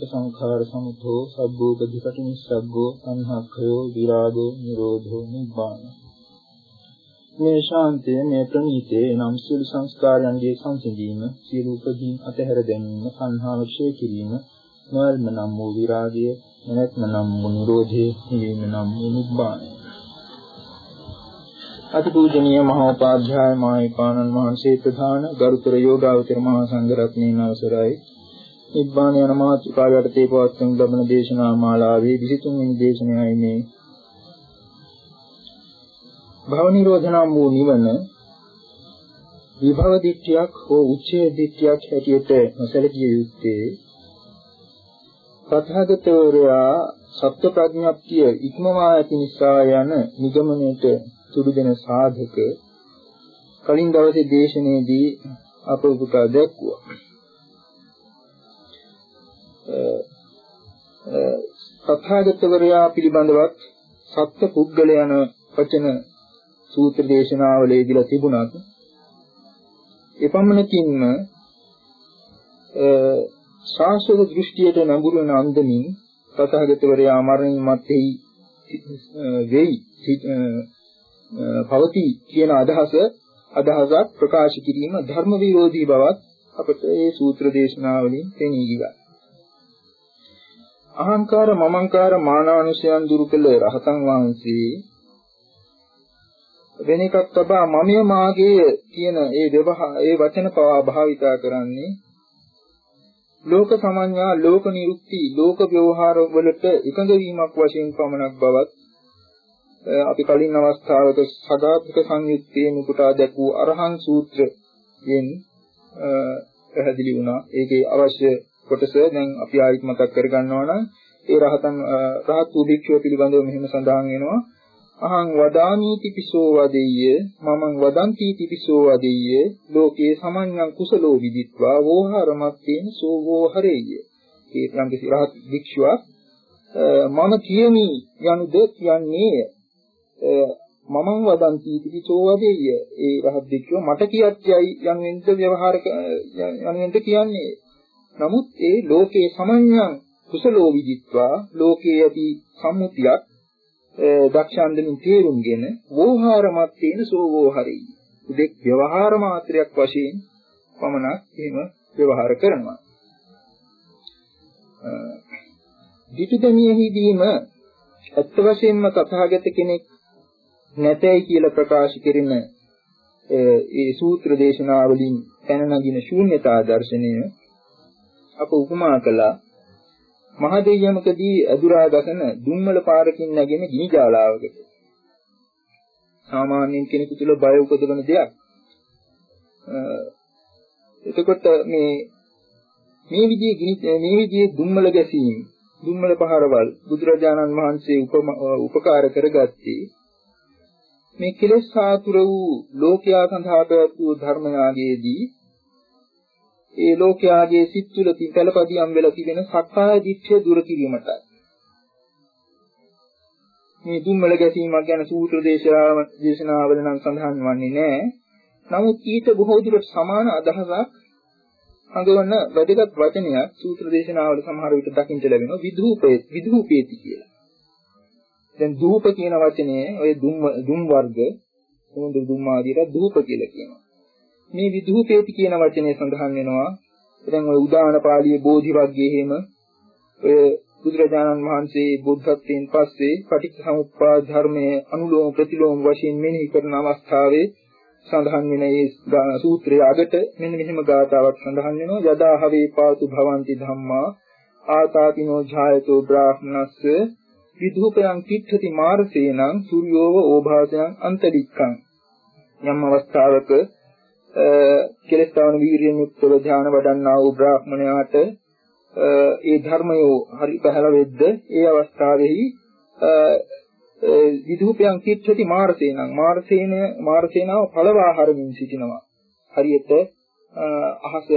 සබ්බ සංඛාර සමුතෝ සබ්බෝපදීපටි නිස්සග්ගෝ සංහක්ඛයෝ විරාගෝ නිරෝධෝ නිබ්බාන. මේ ශාන්තිය මේ ප්‍රණීතේ නම් සියලු සංස්කාරයන්ගේ සංසිඳීම සියලු උපදීන් අතහැර දැමීම සංහාව ක්ෂය කිරීම නොල්ම නම් වූ විරාගය නැත්නම් නම් වූ නිරෝධය නිවීම නම් වූ නිබ්බානය. අතිපූජනීය මහෝපාධ්‍යාය මාහිපාණන් වහන්සේ ප්‍රධාන ගරුතර යෝගාවචර මහා සංඝරත්නයන් අවසරයි. නිබ්බාන යන මාතෘකාව යටතේ පවත්වන ලබන දේශනා මාලාවේ 23 වෙනි දේශනයයි මේ. භව නිරෝධනම් වූ නිවන විභව දිට්ඨියක් හෝ උච්ඡේ දිට්ඨියක් හැටියට නොසැලකිය යුත්තේ පතහගතවරයා සත්‍ය ප්‍රඥප්තිය ඉක්මවා ඇති නිසා යන නිගමනයට සුදු දෙන සාධක කලින් දවසේ දේශනයේදී අප උපුටා දැක්වුවා. තථාගතවරයා පිළිබඳවත් සත්‍ය පුද්ගල යන වචන සූත්‍ර දේශනාවල යෙදලා තිබුණත් එපමණකින්ම ශාස්ත්‍ර දෘෂ්ටියට නඟුරු වන අන්දමින් තථාගතවරයා මරණින් මත්තේයි වෙයි පවති කියන අදහස අදහසක් ප්‍රකාශ කිරීම ධර්ම විරෝධී බවත් අපට මේ සූත්‍ර දේශනාවලින් පෙනී ගියා. අහංකාර මමංකාර මානානුසයන් දුරු කළ රහතන් වහන්සේ වෙන එකක් තබා මමය මාගේ කියන ඒ ව්‍යවහා ඒ වචන පවා භාවිතා කරන්නේ ලෝක සමඤ්ඤා ලෝක නිරුක්ති ලෝක ව්‍යවහාර වලට එකඟ වීමක් වශයෙන් පමණක් බවත් අපි කලින් අවස්ථාවක සදාත්මක සංයුත්තේ මුකුටා දැක්වූ අරහං සූත්‍රයෙන් පැහැදිලි වුණා. ඒකේ අවශ්‍ය කොටස දැන් අපි ආයිත් මතක් කරගන්නවා නම් ඒ රහතන් රහත් වූ භික්ෂුව පිළිබඳව මෙහෙම සඳහන් වෙනවා. අහං වදාමීති පිසෝ වදෙය්‍ය මමං වදන්ති පිසෝ වදෙය්‍ය ලෝකේ සමඤ්ඤං කුසලෝ විදිත්වා වෝහරමත්තේන සෝ වෝහරෙය්‍ය ඒ ප්‍රංගසි රහත් භික්ෂුවක් මම කියමි යනුද කියන්නේ මමං වදන්ති පිසෝ වදෙය්‍ය. ඒ රහත් භික්ෂුව මට කියච්චයි යනුවෙන්ද ව්‍යවහාර යනුවෙන්ද කියන්නේ. නමුත් ඒ ලෝකේ සමඤ්ඤං කුසලෝ විදිත්වා ලෝකේ ඇති සම්මුතියක් දක්ෂාන්දමින් තේරුම්ගෙන වෝහාරමත් තේන සෝවෝහරි දෙක් ව්‍යවහාර මාත්‍රයක් වශයෙන් පමණක් එහෙම ව්‍යවහාර කරනවා. ධිටුදමියෙහිදීම ඇත්ත වශයෙන්ම තථාගත කෙනෙක් නැතයි කියලා ප්‍රකාශ කරන ඒ සූත්‍ර දේශනාවලින් පැන නගින ශූන්‍යතා දර්ශනය අප උපමා කළා මහදෙය්‍යමකදී අදුරා ගසන දුම්මල පාරකින් නැගෙන ගිනි ජාලාවකට. සාමාන්‍යයෙන් කෙනෙකු තුළ බය උපදවන දෙයක්. එතකොට මේ මේ විදිහේ ගිනි මේ විදිහේ දුම්මල ගැසීම් දුම්මල පහරවල් බුදුරජාණන් වහන්සේ උපකාර කරගත්තේ මේ කෙලෙස් සාතුර වූ ලෝකයා සඳහා පැවැත් වූ ධර්මයාගයේදී ඒ ලෝකයාගේ සිත් තුළ පළපදියම් වෙලා තිබෙන සක්කාය දිට්ඨිය දුර කිරීමටයි. මේ දුම්මල ගැසීමක් ගැන සූත්‍ර දේශනාවල නම් සඳහන් වන්නේ නැහැ. නමුත් ඊට බොහෝ දුරට සමාන අදහසක් හඟවන වැදගත් වචනයක් සූත්‍ර දේශනාවල සමහර විට දකින්න ලැබෙනවා විදූපේ විදූපේති කියලා. දැන් දූප කියන වචනේ ඔය දුම් දුම් වර්ග සමුද්‍ර දුම් ආදියට දූප කියලා කියනවා. මේ විදූපේති කියන වචනේ සඳහන් වෙනවා. දැන් ඔය උදාන පාළියේ බෝධි වර්ගයේ එහෙම ඔය බුදුරජාණන් වහන්සේ බුද්ධත්වයෙන් පස්සේ පටිච්චසමුප්පාද ධර්මයේ අනුලෝම ප්‍රතිලෝම වශයෙන් මෙනෙහි කරන අවස්ථාවේ සඳහන් වෙන මේ සූත්‍රයේ අගට මෙන්න මෙහෙම ගාථාවක් සඳහන් වෙනවා යදා හවේ පාතු භවಂತಿ ධම්මා ආතාතිනෝ ඡායතෝ බ්‍රාහ්මනස්ස විධූපයන් කිච්ඡති මාරසේනං සූර්යෝව ඕභාසයන් අන්තරික්ඛං යම් අවස්ථාවක කෙලස්තාවන වීරියෙන් යුක්තව ධ්‍යාන වඩන්නා වූ බ්‍රාහ්මණයාට ඒ ධර්මයෝ හරි පහළ වෙද්ද ඒ අවස්ථාවේහි විධූපයන් කිච්ඡති මාරසේනං. මාරසේන මාරසේනාව පළවා හරමින් සිටිනවා. හරියට අහස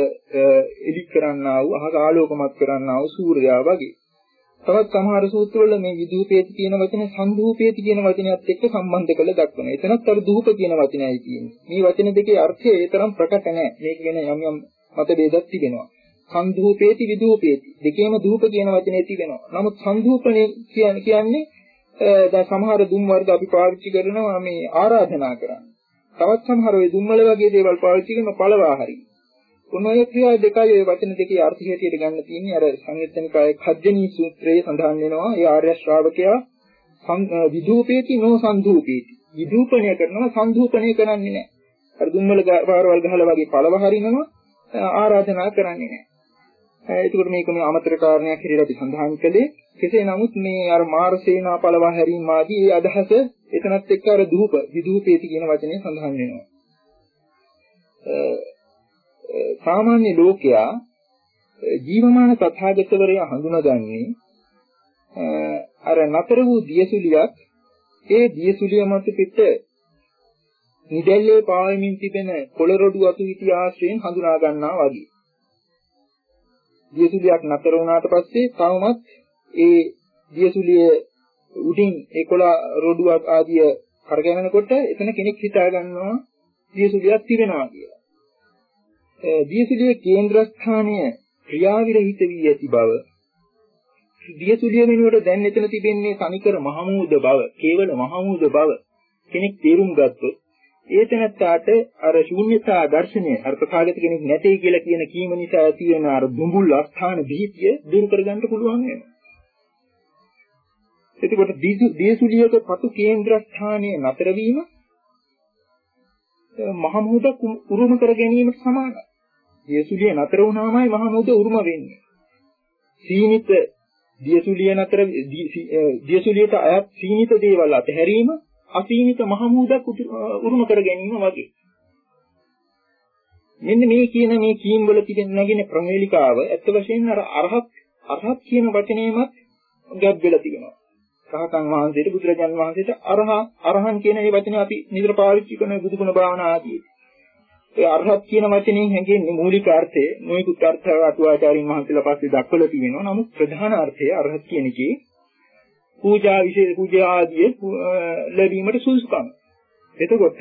එලි කරන්නා වූ අහස ආලෝකමත් කරන්නා වූ සූර්යයා වගේ. තවත් සමහර සූත්‍රවල මේ විදූපේති කියන වචනේ සංදූපේති කියන වචනයත් එක්ක සම්බන්ධ කරලා දක්වනවා. එතනත් අර දූප කියන වචනයයි තියෙන්නේ. මේ වචන දෙකේ අර්ථය ඒ තරම් ප්‍රකට නැහැ. මේක ගැන යම් යම් මත ભેදක් තිබෙනවා. සංදූපේති විදූපේති දෙකේම දූප කියන වචනේ තිබෙනවා. නමුත් සංදූපනේ කියන්නේ දැන් සමහර දුම් වර්ග අපි පාවිච්චි කරනවා මේ ආරාධනා කරන්න. තවත් සමහර ඔය දුම්වල වගේ දේවල් පාවිච්චි කරන පළවා හරියි. ඔන්න ඔය ක්‍රියා දෙකයි ඔය වචන දෙකේ අර්ථය හැටියට ගන්න තියෙන්නේ. අර සංයුත්තනිකායේ කජ්ජනී සූත්‍රයේ සඳහන් වෙනවා. ඒ ආර්ය ශ්‍රාවකයා විදූපේති නෝ සන්දූපේති. විදූපණය කරනවා සන්දූපණය කරන්නේ නැහැ. අර දුම්වල පාරවල් ගහලා වගේ පළව හරිනවා ආරාධනා කරන්නේ නැහැ. ඒකට මේක මේ අමතර කාරණයක් හැටියට අපි සඳහන් කළේ. කෙසේ නමුත් මේ අර මාර්සේනා පළව හැරීම ආදී ඒ අදහස එතනත් එක්ක අර දූප විදූපේති කියන වචනේ සඳහන් වෙනවා. සාමාන්‍ය ලෝකයා ජීවමාන තථාගතවරයා හඳුනාගන්නේ අර නතර වූ දියසුලියක් ඒ දියසුලිය මත පිට නිදැල්ලේ පාවෙමින් තිබෙන පොළරොඩු අතු ඉති ආශ්‍රයෙන් හඳුනා ගන්නවා වගේ. දියසුලියක් නතර වුණාට පස්සේ තවමත් ඒ දියසුලිය උඩින් ඒ කොළ රොඩු ආදිය කරගෙනනකොට එතන කෙනෙක් හිතා ගන්නවා දියසුලියක් තිබෙනවා කියලා. දියසුලියේ කේන්ද්‍රස්ථානය ක්‍රියාවිරහිත වී ඇති බව දියසුලිය වෙනුවට දැන් එතන තිබෙන්නේ තනිකර මහමූද බව, කේවල මහමූද බව කෙනෙක් තේරුම් ගත්තොත් ඒ තැනත්තාට අර ශූන්‍යතා දර්ශනය අර ප්‍රකාශිත කෙනෙක් නැtei කියලා කියන කීම නිසා ඇති වෙන අර දුඹුල් අස්ථාන දීතිය දුරු කරගන්න පුළුවන් වෙනවා. එතකොට දියසුලියක පතු කේන්ද්‍රස්ථානයේ නතර වීම මහමුද උරුම කර ගැනීමට සමානයි. දියසුලිය නතර වුණාමයි මහා මුද උරුම වෙන්නේ. සීමිත දියසුලිය නතර දියසුලියට අයත් සීමිත දේවල් අතහැරීම අසීමිත මහා මුදක් උරුම කර ගැනීම වගේ. මෙන්න මේ කියන මේ කීම් වල තිබෙන නැගෙන ප්‍රමේලිකාව ඇත්ත වශයෙන්ම අර අරහත් අරහත් කියන වචනේමත් ගැබ් වෙලා තියෙනවා. රහතන් වහන්සේට බුදුරජාන් වහන්සේට අරහ අරහන් කියන මේ වචනේ අපි නිතර පාවිච්චි කරන බුදුගුණ භාවනා ආදී. ඒ අරහත් කියන වචනේ හැඟෙන්නේ මූලික අර්ථය මොයිකුත් අර්ථ අටුවාචාරින් මහන්සියලා පස්සේ දක්වලා තියෙනවා. නමුත් ප්‍රධාන අර්ථය අරහත් කියන එකේ පූජා විශේෂ පූජා ආදී ලැබීමට සුදුසුකම. එතකොට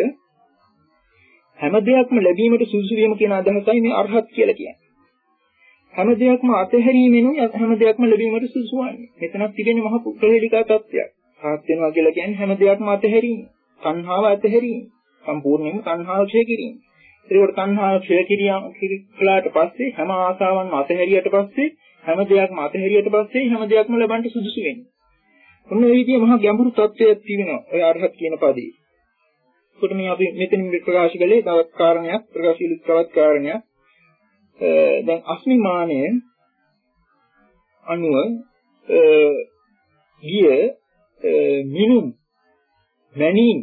හැම දෙයක්ම ලැබීමට සුදුසු වීම කියන අදහසයි මේ අරහත් කියලා කියන්නේ. හැම දෙයක්ම අතහැරීමෙනුයි හැම දෙයක්ම ලැබීමට සුදුසු වන්නේ. මෙතනත් තිබෙන මහ ප්‍රහේලිකා තත්ත්වයක්. රහත් වෙනවා කියලා කියන්නේ හැම දෙයක්ම අතහැරීම. සංහාව අතහැරීම. සම්පූර්ණයෙන්ම සංහාව ක්ෂය කිරීම. ඒකට තණ්හාව ක්ෂය කිරීලාට පස්සේ හැම ආසාවන්ම අතහැරියට පස්සේ හැම දෙයක්ම අතහැරියට පස්සේ හැම දෙයක්ම ලබන්න සුදුසු වෙන්නේ. ඔන්න ඒ විදිහේ මහා ගැඹුරු තත්ත්වයක් තියෙනවා ඔය අරහත් කියන පදේ. ඒකට මේ අපි මෙතනින් ප්‍රකාශ කළේ තවත් කාරණයක් ප්‍රකාශ කළ තවත් කාරණයක්. දැන් අස්මිමානය අනුව ගිය මිනුම් මැනීම්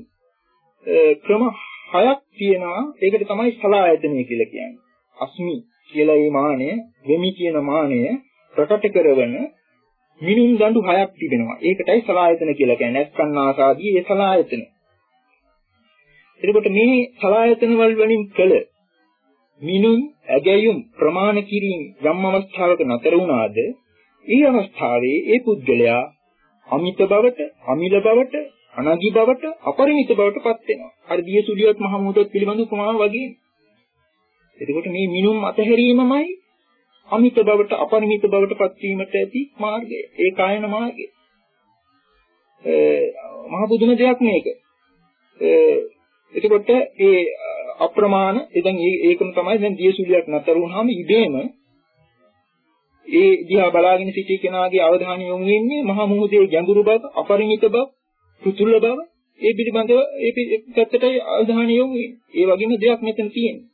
ක්‍රම හයක් තියෙනවා. ඒකට තමයි සලායතනය කියලා කියන්නේ. අස්මි කියලා මේ මානය, වෙමි කියන මානය ප්‍රකට කරවන මිනින් දඬු හයක් තිබෙනවා. ඒකටයි සලායතන කියලා කියන්නේ. අස්කන්නාසාදී ඒ සලායතන. එතකොට මේ සලායතන වල වලින් කළ මිනුම් ඇගයුම් ප්‍රමාණ කිරීම යම් අවස්ථාවක නතර වුණාද ඒ අවස්ථාවේ ඒ පුද්ගලයා අමිත බවට, අමිල බවට, අනගි බවට අපරිමිත බවට පත් වෙනවා. අර දිය සුලියත් මහ මුහුදත් පිළිබඳ උපමාව වගේ. එතකොට මේ මිනුම් අතහැරීමමයි අමිත බවට අපරිමිත බවට පත්වීමට ඇති මාර්ගය. ඒ කායන මාර්ගය. මහ බුදුම දෙයක් මේක. එතකොට ඒ අප්‍රමාණ එතෙන් ඒකම තමයි දැන් දියසුලියක් නතර වුණාම ඉබේම ඒ දිහා බලාගෙන සිටි කෙනාගේ අවධානය යොමු වෙන්නේ මහා මුහුදේ ගැඹුරු බව, අපරිමිත බව, පුතුල බව, ඒ පිළිබඳව ඒ පැත්තටයි අවධානය යොමු වෙන්නේ. ඒ වගේම දෙයක් මෙතන තියෙනවා.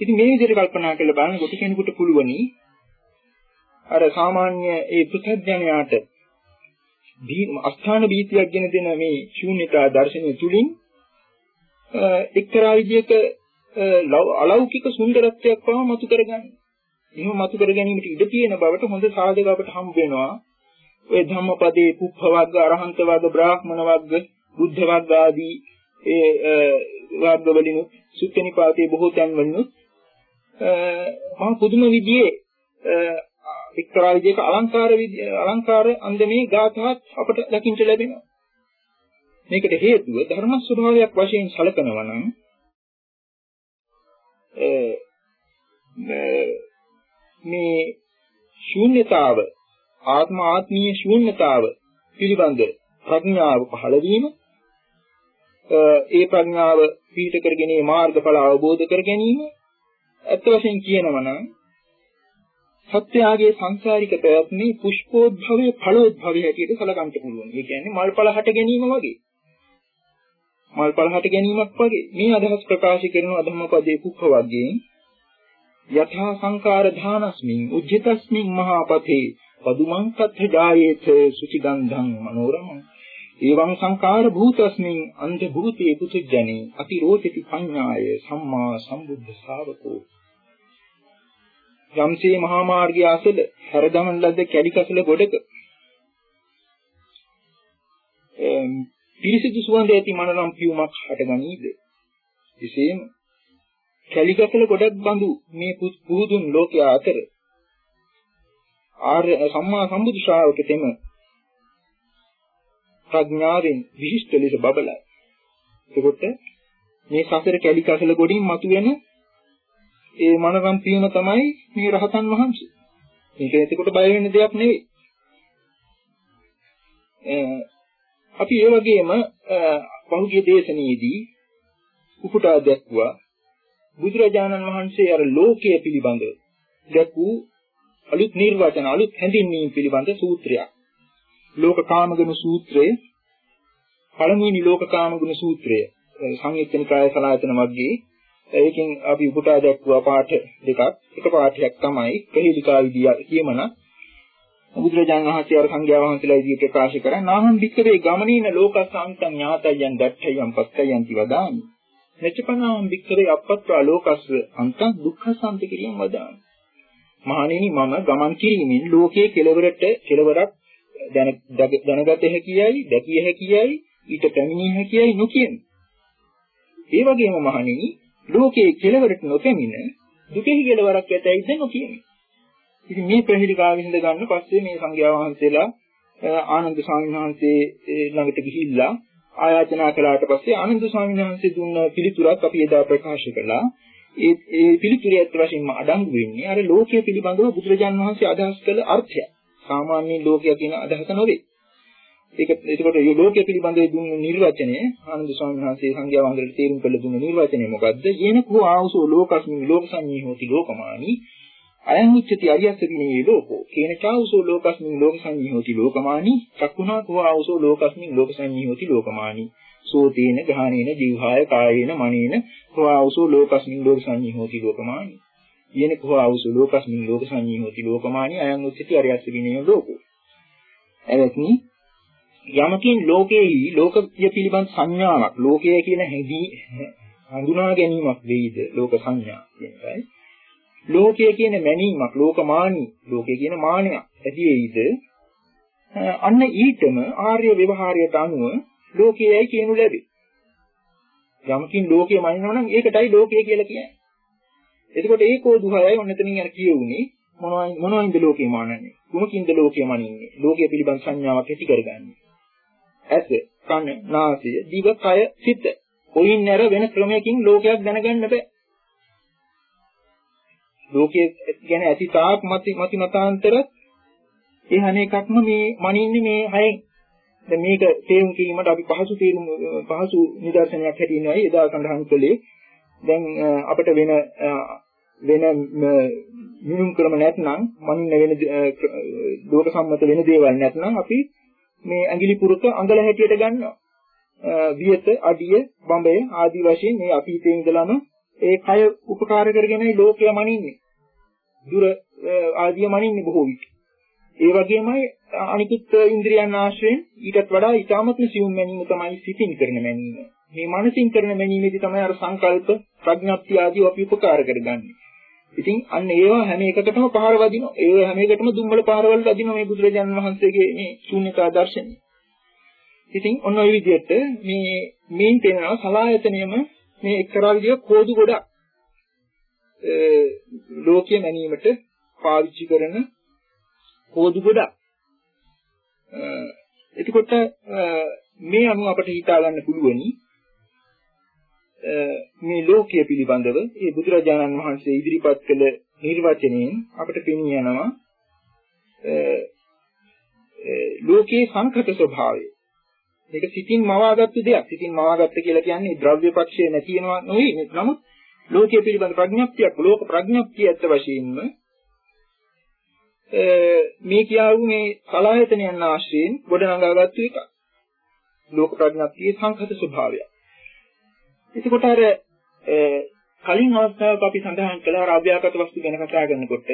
ඉතින් මේ විදිහට කල්පනා කරලා බලනකොට කෙනෙකුට පුළුවනි අර සාමාන්‍ය ඒ පුතඥයාට අස්ථාන බීතියක් ගෙන දෙන මේ ශූන්‍යතා දර්ශනය තුලින් එක්තරා විදිහක අලෞකික සුන්දරත්වයක් පවා මතු කරගන්න. එහෙම මතු කර ගැනීමට ඉඩ තියෙන බවට හොඳ සාධක අපට හම්බ වෙනවා. ඔය ධම්මපදයේ කුප්ප වර්ග, අරහන්ත වර්ග, බ්‍රාහ්මණ වර්ග, බුද්ධ වර්ග ආදී ඒ වර්ග වලින් සුත්තනිපාතයේ බොහෝ තැන් වලින් මහා පුදුම විදිහේ එක්තරා විදිහක අලංකාර අලංකාර අන්දමේ ගාථාත් අපට දකින්න ලැබෙනවා. මේකට හේතුව ධර්ම ස්වභාවයක් වශයෙන් සැලකනවා නම් මේ ශූන්‍යතාව ආත්ම ආත්මීය ශූන්‍යතාව පිළිබඳ ප්‍රඥාව පහළ වීම ඒ ප්‍රඥාව පිහිට කරගෙන මාර්ගඵල අවබෝධ කර ගැනීම ඇත්ත වශයෙන් කියනවා නම් සත්‍යයේ සංසාරික ප්‍රයත්නේ පුෂ්පෝද්භවයේ ඵලෝද්භවයේ හැටියට සලකන්න පුළුවන්. ඒ කියන්නේ මල්පල හට ගැනීම වගේ. මල්පල හට ගැනීමක් වගේ. මේ අදහස් ප්‍රකාශ කරන අධම්මපදයේ කුක්ඛ වර්ගයෙන් යථා සංකාර ධානස්මින් උජ්ජතස්මින් මහාපතේ පදුමං කත්ථ ජායේත සුචිගන්ධං මනෝරමං. එවං සංකාර භූතස්මින් අන්ධ භූතේ පුතුජනේ අතිරෝචති පඤ්ඤාය සම්මා සම්බුද්ධ ශාවකෝ යම්සේ මහා මාර්ගය අසල හැරදමන ලද්ද කැඩි කසල ගොඩක පිරිසිදු සුවඳ ඇති මනරම් පියුමක් හටගනීද? එසේම කැලි කසල ගොඩක් බඳු මේ පුදුන් ලෝකයා අතර ආර්ය සම්මා සම්බුදු ශ්‍රාවක තෙම ප්‍රඥාවෙන් විශිෂ්ට ලෙස බබලයි. එතකොට මේ සසර කැලි කසල ගොඩින් මතුවෙන ඒ මනරම් පියම තමයි මේ රහතන් වහන්සේ. මේක එතකොට බය වෙන්න දෙයක් නෙවෙයි. අපි ඒ වගේම පහුගිය දේශනාවේදී උපුටා දැක්ුවා බුදුරජාණන් වහන්සේ අර ලෝකය පිළිබඳ දැක්වූ අලුත් නිර්වචන අලුත් හැඳින්වීම පිළිබඳ සූත්‍රයක්. ලෝකකාමගුණ සූත්‍රය පළමුවෙනි ලෝකකාමගුණ සූත්‍රය සංයුත්තනිකාය සලායතන වර්ගයේ ඒකෙන් අපි උපුටා දැක්වුවා පාඨ දෙකක්. එක පාඨයක් තමයි ප්‍රහේලිකා විදිය කියමන. බුදුරජාණන් වහන්සේ අර සංඝයා වහන්සේලා විදිහට ප්‍රකාශ කරා නාහං භික්කවේ ගමනීන ලෝකස්සාන්තං ඥාතයන් දත්තයන් පත්තයන් කිවදාමි. මෙච්චපනාම් භික්කවේ අපත්වා ලෝකස්ස අන්තං දුක්ඛසන්ත කිරියම් වදාමි. මහණෙනි මම ගමන් කිරීමෙන් ලෝකයේ කෙලවරට කෙලවරක් දැනගත හැකියයි, දැකිය හැකියයි, ඊට පැමිණිය හැකියයි නොකියන. ඒ වගේම මහණෙනි ලෝකයේ කෙලවරට නොපැමිණ දුකෙහි කෙලවරක් ඇතැයිද නොකියමි. ඉතින් මේ ප්‍රහේලිකාව විසඳ ගන්න පස්සේ මේ සංඝයා වහන්සේලා ආනන්ද ස්වාමීන් වහන්සේ ළඟට ගිහිල්ලා ආයාචනා කළාට පස්සේ ආනන්ද ස්වාමීන් වහන්සේ දුන්න පිළිතුරක් අපි එදා ප්‍රකාශ කළා. ඒ ඒ පිළිතුරේ අත් වශයෙන්ම අඩංගු වෙන්නේ අර ලෝකයේ පිළිබඳව බුදුරජාන් වහන්සේ අදහස් කළ අර්ථය. සාමාන්‍ය ලෝකය කියන අදහස නොවේ. ඒක එතකොට මේ ලෝකයේ පිළිබඳව දුන්න නිර්වචනය ආනන්ද ස්වාමීන් වහන්සේ සංඝයා වහන්සේට තේරුම් කළ දුන්න නිර්වචනය මොකද්ද? යේනකෝ ආවසෝ ලෝකස්මින් ලෝකසඤ්ඤී හෝති ලෝකමානි අයං උච්චති අරියස්ස විනේ ලෝකෝ කේන චාවසෝ ලෝකස්මින් ලෝකසඤ්ඤී හෝති ලෝකමානි චක්කුණා කෝ ආවසෝ ලෝකස්මින් ලෝකසඤ්ඤී හෝති ලෝකමානි සෝතේන ගාහනේන ජීවහාය කායේන මනේන කෝ ආවසෝ ලෝකස්මින් ලෝකසඤ්ඤී හෝති ලෝකමානි. යේන කෝ ආවසෝ ලෝකස්මින් ලෝකසඤ්ඤී හෝති ලෝකමානි අයං උච්චති අරියස්ස විනේ ලෝකෝ. එවත්නි යමකින් ලෝකේහි ලෝකය පිළිබඳ සංඥාවක් ලෝකය කියන හැදී හඳුනා ගැනීමක් වෙයිද? ලෝක සංඥා කියන එකයි. ලෝකය කියන මැනීමක් ලෝකමානී ලෝකය කියන මානයක් ඇති වෙයිද? අන්න ඊටම ආර්ය ව්‍යවහාරයට අනුව ලෝකයයි කියනු ලැබේ යමකින් ලෝකය මනිනවා නම් ඒකටයි ලෝකය කියලා කියන්නේ එතකොට ඒකෝ දුහයයි ඔන්න එතනින් අර කියුනේ මොනවා මොනවින්ද ලෝකේ මානන්නේ කුමකින්ද ලෝකේ මනින්නේ ලෝකය පිළිබඳ සංඥාවක් ඇති කරගන්නේ ඇස, කන, නාසය, දිව, කය, සිත. කොයින් නැර වෙන ක්‍රමයකින් ලෝකයක් දැනගන්න බෑ. ලෝකයේ ගැන ඇති තාක් මති මති මතාන්තර ඒ හැම එකක්ම මේ මනින්නේ මේ හයෙන්. දැන් මේක තේරුම් ගැනීමට අපි පහසු තේරුම් පහසු නිදර්ශනයක් හැටියට එදා සඳහන් කළේ දැන් අපිට වෙන වෙන මිනුම් ක්‍රම නැත්නම් මනින්න වෙන ලෝක සම්මත වෙන දේවල් නැත්නම් අපි මේ ඇඟිලි පුරුක අඟල හැටියට ගන්නවා. වියත, අඩිය, බඹය ආදී වශයෙන් මේ අතීතයේ ඉඳලම ඒ කය උපකාර කරගෙනයි ලෝකය මනින්නේ. දුර ආදිය මනින්නේ බොහෝ විට. ඒ වගේමයි අනිකුත් ඉන්ද්‍රියන් ආශ්‍රයෙන් ඊටත් වඩා ඊටමත් සියුම් මැනීම තමයි සිතින් කරන මැනීම. මේ මනසින් කරන මැනීමේදී තමයි අර සංකල්ප ප්‍රඥාප්තිය ආදී අපි උපකාර කරගන්නේ. ඉතින් අන්න ඒවා හැම එකකටම පහර වදිනවා. ඒ හැම එකටම දුම්බල පහරවල් වදිනවා මේ බුදුරජාණන් වහන්සේගේ මේ ශූන්‍යතා දර්ශනය. ඉතින් ඔන්න ඔය විදිහට මේ මේන් තේනවා සලායතනියම මේ එක්තරා විදිහක කෝදු ගොඩක් ලෝකයේ මැනීමට පාවිච්චි කරන කෝදු ගොඩක්. එතකොට මේ අනුව අපට හිතා ගන්න පුළුවනි මේ ලෝකයේ පිළිබඳව ඒ බුදුරජාණන් වහන්සේ ඉදිරිපත් කළ නිර්වචනයෙන් අපට පෙනී යනවා ලෝකයේ සංකත ස්වභාවය. මේක සිතින් මවාගත්තු දෙයක්. සිතින් මවාගත්ත කියලා කියන්නේ ද්‍රව්‍ය පක්ෂය නැතිනවා නෙවෙයි. නමුත් ලෝකයේ පිළිබඳ ප්‍රඥප්තියක් ලෝක ප්‍රඥප්තිය ඇත්ත වශයෙන්ම මේ කියාවු මේ සලායතනයන් ආශ්‍රයෙන් ගොඩනගාගත්තු එක. ලෝක ප්‍රඥප්තියේ සංකත ස්වභාවය. එතකොට අර කලින් අවස්ථාවක අපි සඳහන් කළා අර අභ්‍යාගත වස්තු ගැන කතා කරනකොට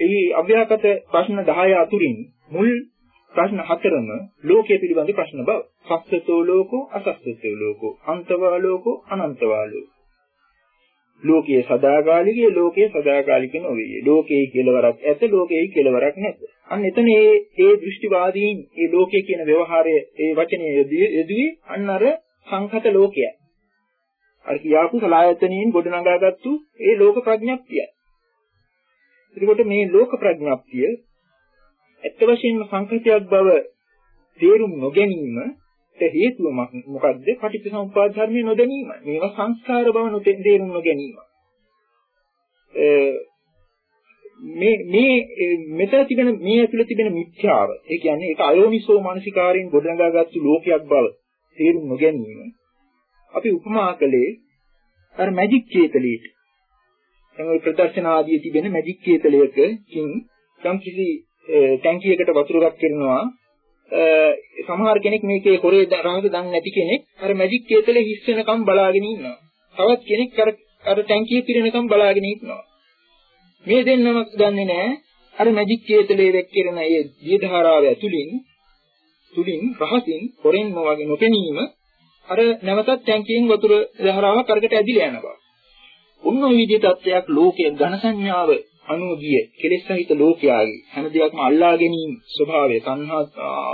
ඒ අභ්‍යාගත ප්‍රශ්න 10 අතුරින් මුල් ප්‍රශ්න හතරම ලෝකයේ පිළිබඳ ප්‍රශ්න බව. සස්සතෝ ලෝකෝ අසස්සතෝ ලෝකෝ අන්තවා ලෝකෝ අනන්තවා ලෝකෝ. ලෝකයේ සදාකාලිකයේ ලෝකයේ සදාකාලික නොවේ. ලෝකයේ කෙලවරක් ඇත ලෝකයේ කෙලවරක් නැත. අන්න එතන මේ ඒ දෘෂ්ටිවාදීන් මේ ලෝකයේ කියන ව්‍යවහාරය ඒ වචනේ යෙදුවේ අන්න අර සංඛත ලෝකය. අර කියාපු සලායතනෙන් ගොඩනගාගත්තු ඒ ලෝක ප්‍රඥප්තිය. එතකොට මේ ලෝක ප්‍රඥප්තිය ඇත්ත වශයෙන්ම සංකෘතියක් බව තේරුම් නොගැනීමට හේතුව මොකද්ද? පටිච්චසමුප්පාද ධර්මයේ නොදැනීම. මේවා සංස්කාර බව තේරුම් නොගැනීම. මේ මේ මෙතන තිබෙන මේ ඇතුළේ තිබෙන මිත්‍යාව. ඒ කියන්නේ ඒක අයෝනිසෝ මානසිකාරයෙන් ගොඩනගාගත්තු ලෝකයක් බව තේරුම් නොගැනීම. අපි උපමා කළේ අර මැජික් කේතලයට. දැන් ওই ප්‍රදර්ශන ආදී තිබෙන මැජික් කේතලයකින් යම් කිසි ටැංකියකට වතුරක් කරනවා සමහර කෙනෙක් මේකේ හොරේ රහස දන්නේ නැති කෙනෙක් අර මැජික් කේතලේ හිස් වෙනකම් බලාගෙන ඉන්නවා. තවත් කෙනෙක් අර අර ටැංකිය පිරෙනකම් බලාගෙන ඉන්නවා. මේ දෙන්නම දන්නේ නැහැ අර මැජික් කේතලේ වැක්කිරෙන ඒ දිය ධාරාව ඇතුලින් තුලින් රහසින් හොරෙන්ම වගේ නොපෙනීම අර නැවතත් ටැංකියෙන් වතුර ධාරාවක් අරකට ඇදිලා යනවා. උන්න ඔය විදිහේ තත්ත්වයක් ලෝකයේ ඝන සංඥාව අනුව ගිය කෙලෙස් සහිත ලෝකයාගේ හැම දෙයක්ම අල්ලා ගැනීම ස්වභාවය සංහා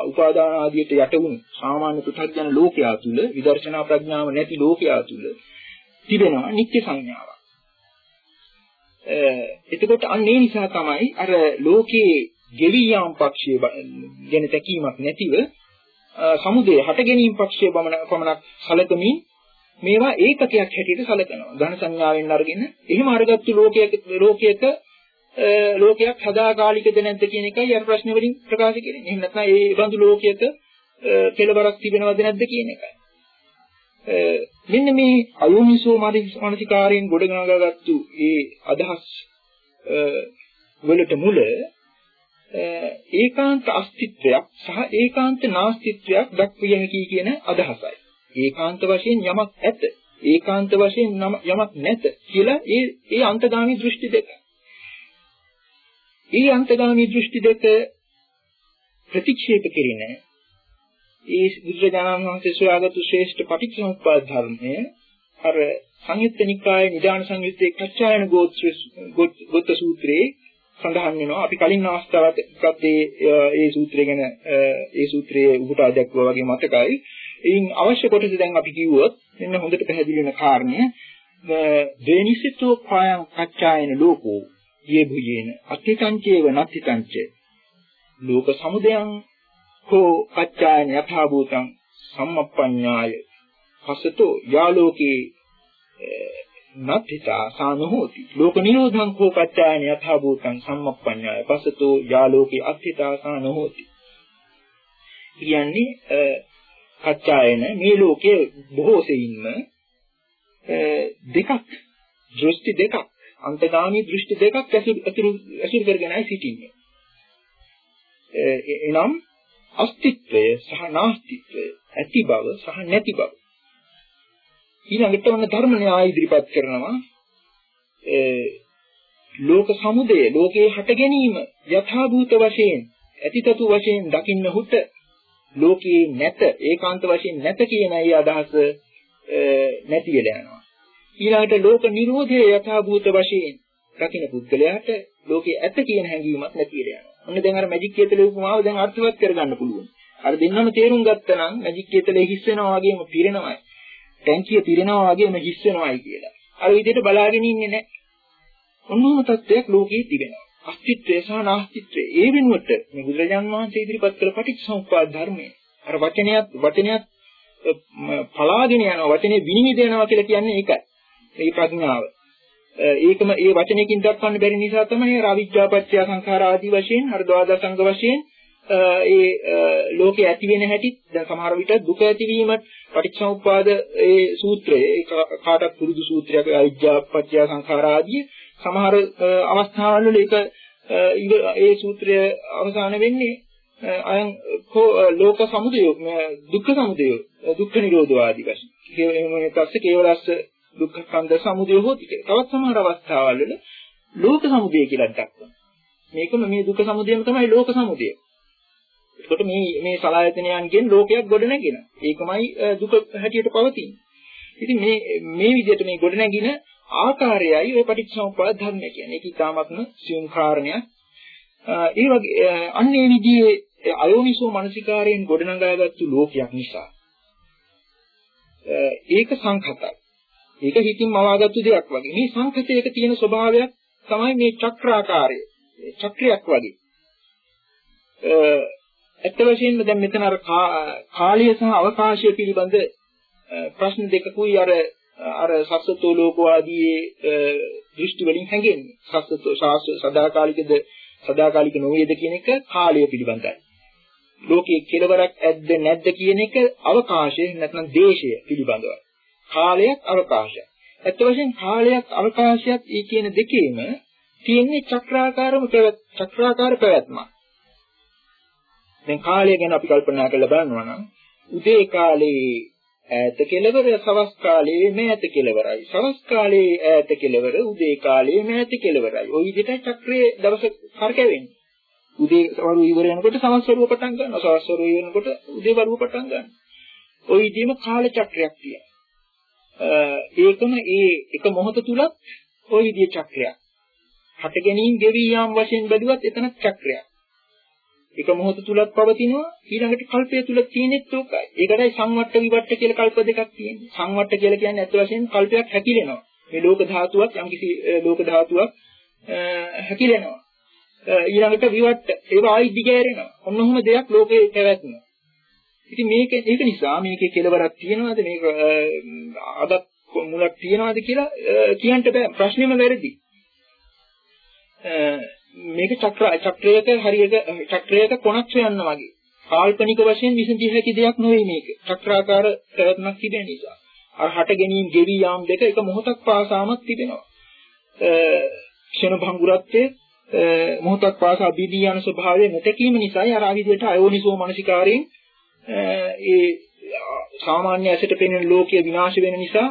උපාදාන ආදියට යට වුණු සාමාන්‍ය පු탁ජන ලෝකයා තුල විදර්ශනා ප්‍රඥාව නැති ලෝකයා තුල තිබෙනවා නිත්‍ය සංඥාවක්. එතකොට අන්න ඒ නිසා තමයි අර ලෝකයේ ගෙවි යාම් පක්ෂයේ ගැන තැකීමක් නැතිව සමුදේ හට ගැනීම පක්ෂයේ පමණක් සැලකමින් මේවා ඒකකයක් හැටියට සැලකනවා. ඝන සංඥාවෙන් අරගෙන එහෙම අරගත්තු ලෝකයක ලෝකයක ලෝකයක් සදාකාලිකද නැද්ද කියන එකයි අර ප්‍රශ්න වලින් ප්‍රකාශ කරන්නේ. එහෙම නැත්නම් ඒ බඳු ලෝකයක කෙලවරක් තිබෙනවද නැද්ද කියන එකයි. මෙන්න මේ අයෝනිසෝ මානසිකාරයෙන් ගොඩනගාගත්තු ඒ අදහස් වලට මුල ඒකාන්ත අස්තිත්වයක් සහ ඒකාන්ත නාස්තිත්වයක් දක්විය හැකි කියන අදහසයි. ඒකාන්ත වශයෙන් යමක් ඇත ඒකාන්ත වශයෙන් යමක් නැත කියලා ඒ ඒ අන්තගාමී දෘෂ්ටි දෙක. ඒ අන්තගාමී දෘෂ්ටි දෙක ප්‍රතික්ෂේප කිරීම ඒ බුදුරජාණන් වහන්සේ සොයාගත්තු ශ්‍රේෂ්ඨ පටිච්චසමුප්පාද ධර්මය අර සංයුත්ත නිකායේ නිදාන සංයුත්තේ කච්චායන ගෝත්‍ර ගොත්ත සූත්‍රයේ සඳහන් වෙනවා අපි කලින් අවස්ථාවත් එකත් ඒ සූත්‍රය ගැන ඒ සූත්‍රයේ උපුටා දැක්වුවා වගේ මතකයි. එයින් අවශ්‍ය කොටස දැන් අපි කිව්වොත් මෙන්න හොඳට පැහැදිලි වෙන කාරණය දේනිසිතෝ පායං කච්චායන ලෝකෝ යේ භුයේන අත්ථිතංචේව නත්ථිතංච. ලෝක සමුදයං හෝ පච්චායන යථා භූතං සම්මප්පඤ්ඤාය. පසතෝ යාලෝකේ නත්ථිතා සානහෝති ලෝක නිරෝධං කෝ පච්චායන යථා භූතං සම්මප්පඤ්ඤාය. පසතෝ යාලෝකේ අත්ථිතා සානහෝති කියන්නේ පච්චායන මේ ලෝකයේ බොහෝ සෙයින්ම දෙකක් දෘෂ්ටි දෙකක්. අන්තගාමී දෘෂ්ටි දෙකක් ඇසුරු ඇසුරු කරගෙනයි සිටින්නේ. එනම් අස්තිත්වය සහ නාස්තිත්වය ඇති බව සහ නැති බව. ඊළඟට වන ධර්ම න්‍යාය ඉදිරිපත් කරනවා. ලෝක සමුදය ලෝකේ හට ගැනීම යථාභූත වශයෙන් ඇතිතතු වශයෙන් දකින්නහුට ලෝකේ නැත ඒකාන්ත වශයෙන් නැත කියන ඒ අදහස නැති වෙලා යනවා. ඊළඟට ලෝක නිරෝධය යථාභූත වශයෙන් දකින්න පුද්ගලයාට ලෝකේ ඇත කියන හැඟීමක් නැති වෙලා යනවා ඔන්න දැන් අර මැජික් කියතලේ උපමාව දැන් අර්ථවත් කරගන්න පුළුවන්. අර දෙන්නම තේරුම් ගත්තා නම් මැජික් කියතලේ හිස් වෙනවා වගේම පිරෙනවායි. ටැංකිය පිරෙනවා වගේම හිස් වෙනවායි කියලා. අර විදිහට බලාගෙන ඉන්නේ නැහැ. ඔන්නෝම තත්ත්වයක් ලෝකයේ තිබෙනවා. අස්තිත්වය සහ නාස්තිත්වය. ඒ වෙනුවට මේ බුදුරජාන් වහන්සේ ඉදිරිපත් කළ පටිච්චසමුප්පාද ධර්මය. අර වචනයත් වචනයත් පලාගෙන යනවා වචනේ විනිවිද යනවා කියලා කියන්නේ ඒකයි. මේ ප්‍රඥාව. ඒකම ඒ වචනයකින් දක්වන්න බැරි නිසා තමයි රාවිජ්ජාපච්චය සංඛාර ආදී වශයෙන් හර ද්වාදසංග වශයෙන් ඒ ලෝකේ ඇති වෙන හැටි දැන් සමහර විට දුක ඇතිවීම පටිච්චසමුප්පාද ඒ සූත්‍රය ඒ කාටත් පුරුදු සූත්‍රයක් අවිජ්ජාපච්චය සංඛාර ආදී සමහර අවස්ථාවල ඒක ඒ සූත්‍රය අවසාන වෙන්නේ අයන් ලෝක සමුදය දුක්ඛ සමුදය දුක්ඛ නිරෝධ ආදී වශයෙන්. ඒ එහෙම නැත්නම් කේවලස්ස දුක්ඛ ස්කන්ධ සමුදය හොති කියලා. තවත් සමහර අවස්ථාවල් වල ලෝක සමුදය කියලා දක්වනවා. මේකම මේ දුක්ඛ සමුදයම තමයි ලෝක සමුදය. එතකොට මේ මේ සලායතනයන්ගෙන් ලෝකයක් ගොඩ නැගෙන. ඒකමයි දුක හැටියට පවතින්නේ. ඉතින් මේ මේ විදිහට මේ ගොඩ නැගින ආකාරයයි ඔය පටිච්චසමුප්පාද ධර්ම කියන්නේ. ඒක ඊටාත්ම සියුම් කාරණයක්. ඒ වගේ අන්නේ විදිහේ අයෝනිසෝ මනසිකාරයෙන් ගොඩනගාගත්තු ලෝකයක් නිසා ඒක සංඛතයි. ඒක හිතින් මවාගත්තු දෙයක් වගේ. මේ සංකතයක තියෙන ස්වභාවයක් තමයි මේ චක්‍රාකාරය. චක්‍රයක් වගේ. ඇත්ත වශයෙන්ම දැන් මෙතන අර කාලය සහ අවකාශය පිළිබඳ ප්‍රශ්න දෙකකුයි අර අර සස්සතෝ ලෝකවාදී දෘෂ්ටි වලින් හැඟෙන්නේ. සස්සතෝ ශාස්ත්‍ර සදාකාලිකද සදාකාලික නොවේද කියන එක කාලය පිළිබඳයි. ලෝකයේ කෙලවරක් ඇද්ද නැද්ද කියන එක අවකාශය නැත්නම් දේශය පිළිබඳවයි. කාලයක් අවකාශයක්. ඇත්ත වශයෙන් කාලයක් අවකාශයක් ඒ කියන දෙකේම තියෙන්නේ චක්‍රාකාරම චක්‍රාකාර පැවැත්මක්. දැන් කාලය ගැන අපි කල්පනා කරලා බලනවා නම් උදේ කාලේ ඈත කෙලවර සවස් කාලයේ මෑත කෙලවරයි. සවස් කාලයේ ඈත කෙලවර උදේ කාලයේ මෑත කෙලවරයි. ওই විදිහට චක්‍රයේ දවස කරකැවෙන්නේ. උදේ වරු ඉවර වෙනකොට සවස් වරුව පටන් ගන්නවා. සවස් වරුව ඉවර වෙනකොට උදේ වරුව පටන් ගන්නවා. ওই විදිහම කාල චක්‍රයක් තියෙනවා. ඒකම ඒ එක මොහොත තුලත් ওই විදිය චක්‍රයක්. හට ගැනීම ගෙවි යාම වශයෙන් බැලුවත් එතන චක්‍රයක්. එක මොහොත තුලත් පවතිනවා ඊළඟට කල්පය තුල තියෙනෙත් උකයි. ඒකටයි සංවට්ට විවට්ට කියලා කල්ප දෙකක් තියෙන්නේ. සංවට්ට කියලා කියන්නේ අත් වශයෙන් කල්පයක් හැකිලෙනවා. මේ ලෝක ධාතුවක් යම්කිසි ලෝක ධාතුවක් හැකිලෙනවා. ඊළඟට විවට්ට ඒවා ආයි දිගෑරෙනවා. ඔන්න ඔහොම දෙයක් ලෝකේ පැවැත්මනවා. ඉතින් මේක ඒක නිසා මේකේ කෙලවරක් තියනවාද මේක අදත් මුලක් තියනවාද කියලා කියන්න බෑ ප්‍රශ්නෙම වැරදි. මේක චක්‍ර චක්‍රයක හරියක චක්‍රයක කොනක් හොයන්න වගේ. කාල්පනික වශයෙන් විසඳිය හැකි දෙයක් නෙවෙයි මේක. චක්‍රාකාර ප්‍රයත්නක් තිබෙන නිසා. අර හට ගැනීම ගෙවි යාම් දෙක එක මොහොතක් පාසාමත් තිබෙනවා. ක්ෂණ භංගුරත්වයේ මොහොතක් පාසා බිදී යන ස්වභාවය මෙතකීම නිසායි අර ආවිදයට අයෝනිසෝ මනසිකාරයෙන් ඒ සාමාන්‍ය ඇසට පෙනෙන ලෝකය විනාශ වෙන නිසා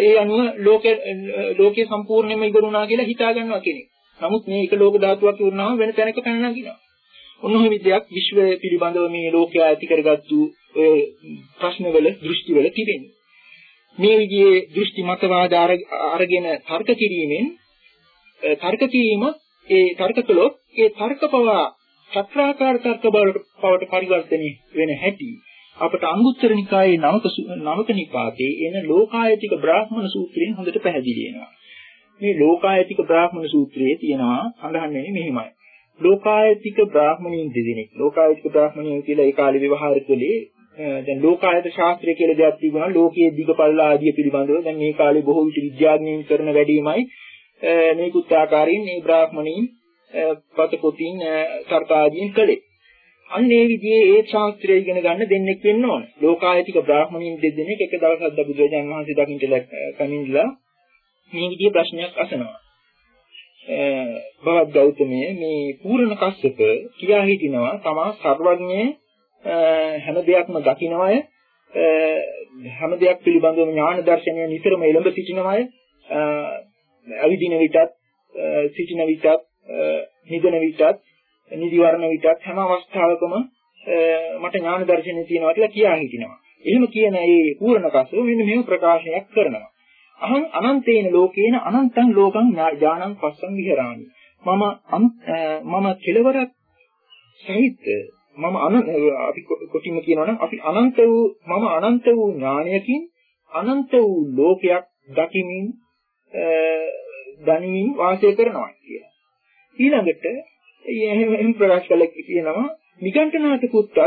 ඒ අනුව ලෝකේ ලෝකේ සම්පූර්ණයෙන්ම ඉවරුණා කියලා හිතා ගන්නවා කෙනෙක්. නමුත් මේ එක ලෝක ධාතුවක් වුණාම වෙන තැනක පැන නගිනවා. ඔන්නෝම විදියක් විශ්වය පිළිබඳව මේ ලෝකයා ඇති කරගත්තු ඔය ප්‍රශ්නවල දෘෂ්ටිවල තිබෙනවා. මේ විදිහේ දෘෂ්ටි මතවාද අරගෙන තර්ක කිරීමෙන් තර්ක කිරීම ඒ තර්ක කළොත් ඒ තර්ක පවා චක්‍රාකාර තර්ක බවට පරිවර්තනය වෙන හැටි අපට අංගුත්තර නිකායේ නවක නවක නිපාතේ එන ලෝකායතික බ්‍රාහ්මණ සූත්‍රයෙන් හොඳට පැහැදිලි වෙනවා. මේ ලෝකායතික බ්‍රාහ්මණ සූත්‍රයේ තියෙනවා සඳහන් වෙන්නේ මෙහිමයි. ලෝකායතික බ්‍රාහ්මණීන් දෙදෙනෙක් ලෝකායතික බ්‍රාහ්මණීන් කියලා ඒ කාලේ ව්‍යවහාර කළේ දැන් ලෝකායත ශාස්ත්‍රය කියලා දෙයක් තිබුණා ලෝකයේ දිගපල්ල ආදිය පිළිබඳව දැන් මේ කාලේ බොහෝ විට විද්‍යාඥයන් කරන වැඩිමයි මේකුත් ආකාරයෙන් මේ බ්‍රාහ්මණීන් පතපොතින් සර්පාදීන් කළේ. අන්න ඒ විදිහේ ඒ ශාස්ත්‍රය ඉගෙන ගන්න දෙන්නෙක් වෙන්න ඕන. ලෝකායතික බ්‍රාහ්මණීන් දෙදෙනෙක් එක දවසක් බුදුරජාණන් වහන්සේ දකින්න කමින්ලා මේ විදිහේ ප්‍රශ්නයක් අසනවා. බවත් ගෞතමයේ මේ පූර්ණ කස්සප කියා හිටිනවා. තමා සර්වඥයේ හැම දෙයක්ම දකින්නවය හැම දෙයක් පිළිබඳව ඥාන දර්ශනය නිතරම එළඹ සිටිනවය. අවිදින විටත් සිටින විටත් නිදන විටත් නිදිවරණ විටත් හැම අවස්ථාවකම මට ඥාන දර්ශනය තියෙනවා කියලා කියා හිටිනවා. එහෙම කියන ඒ පූර්ණ කස්සප මෙන්න මෙහෙම ප්‍රකාශනයක් කරනවා. අහං අනන්තේන ලෝකේන අනන්තං ලෝකං ඥානං පස්සං විහරාමි මම මම කෙලවරක් සහිත මම අපි කොටිම කියනවා නම් අපි අනන්ත වූ මම අනන්ත වූ ඥානයකින් අනන්ත වූ ලෝකයක් දකිමින් දනිමින් වාසය කරනවා කියලා. ඊළඟට එහෙම ප්‍රකාශ කළා කියනවා නිකණ්ඨනාත පුත්තත්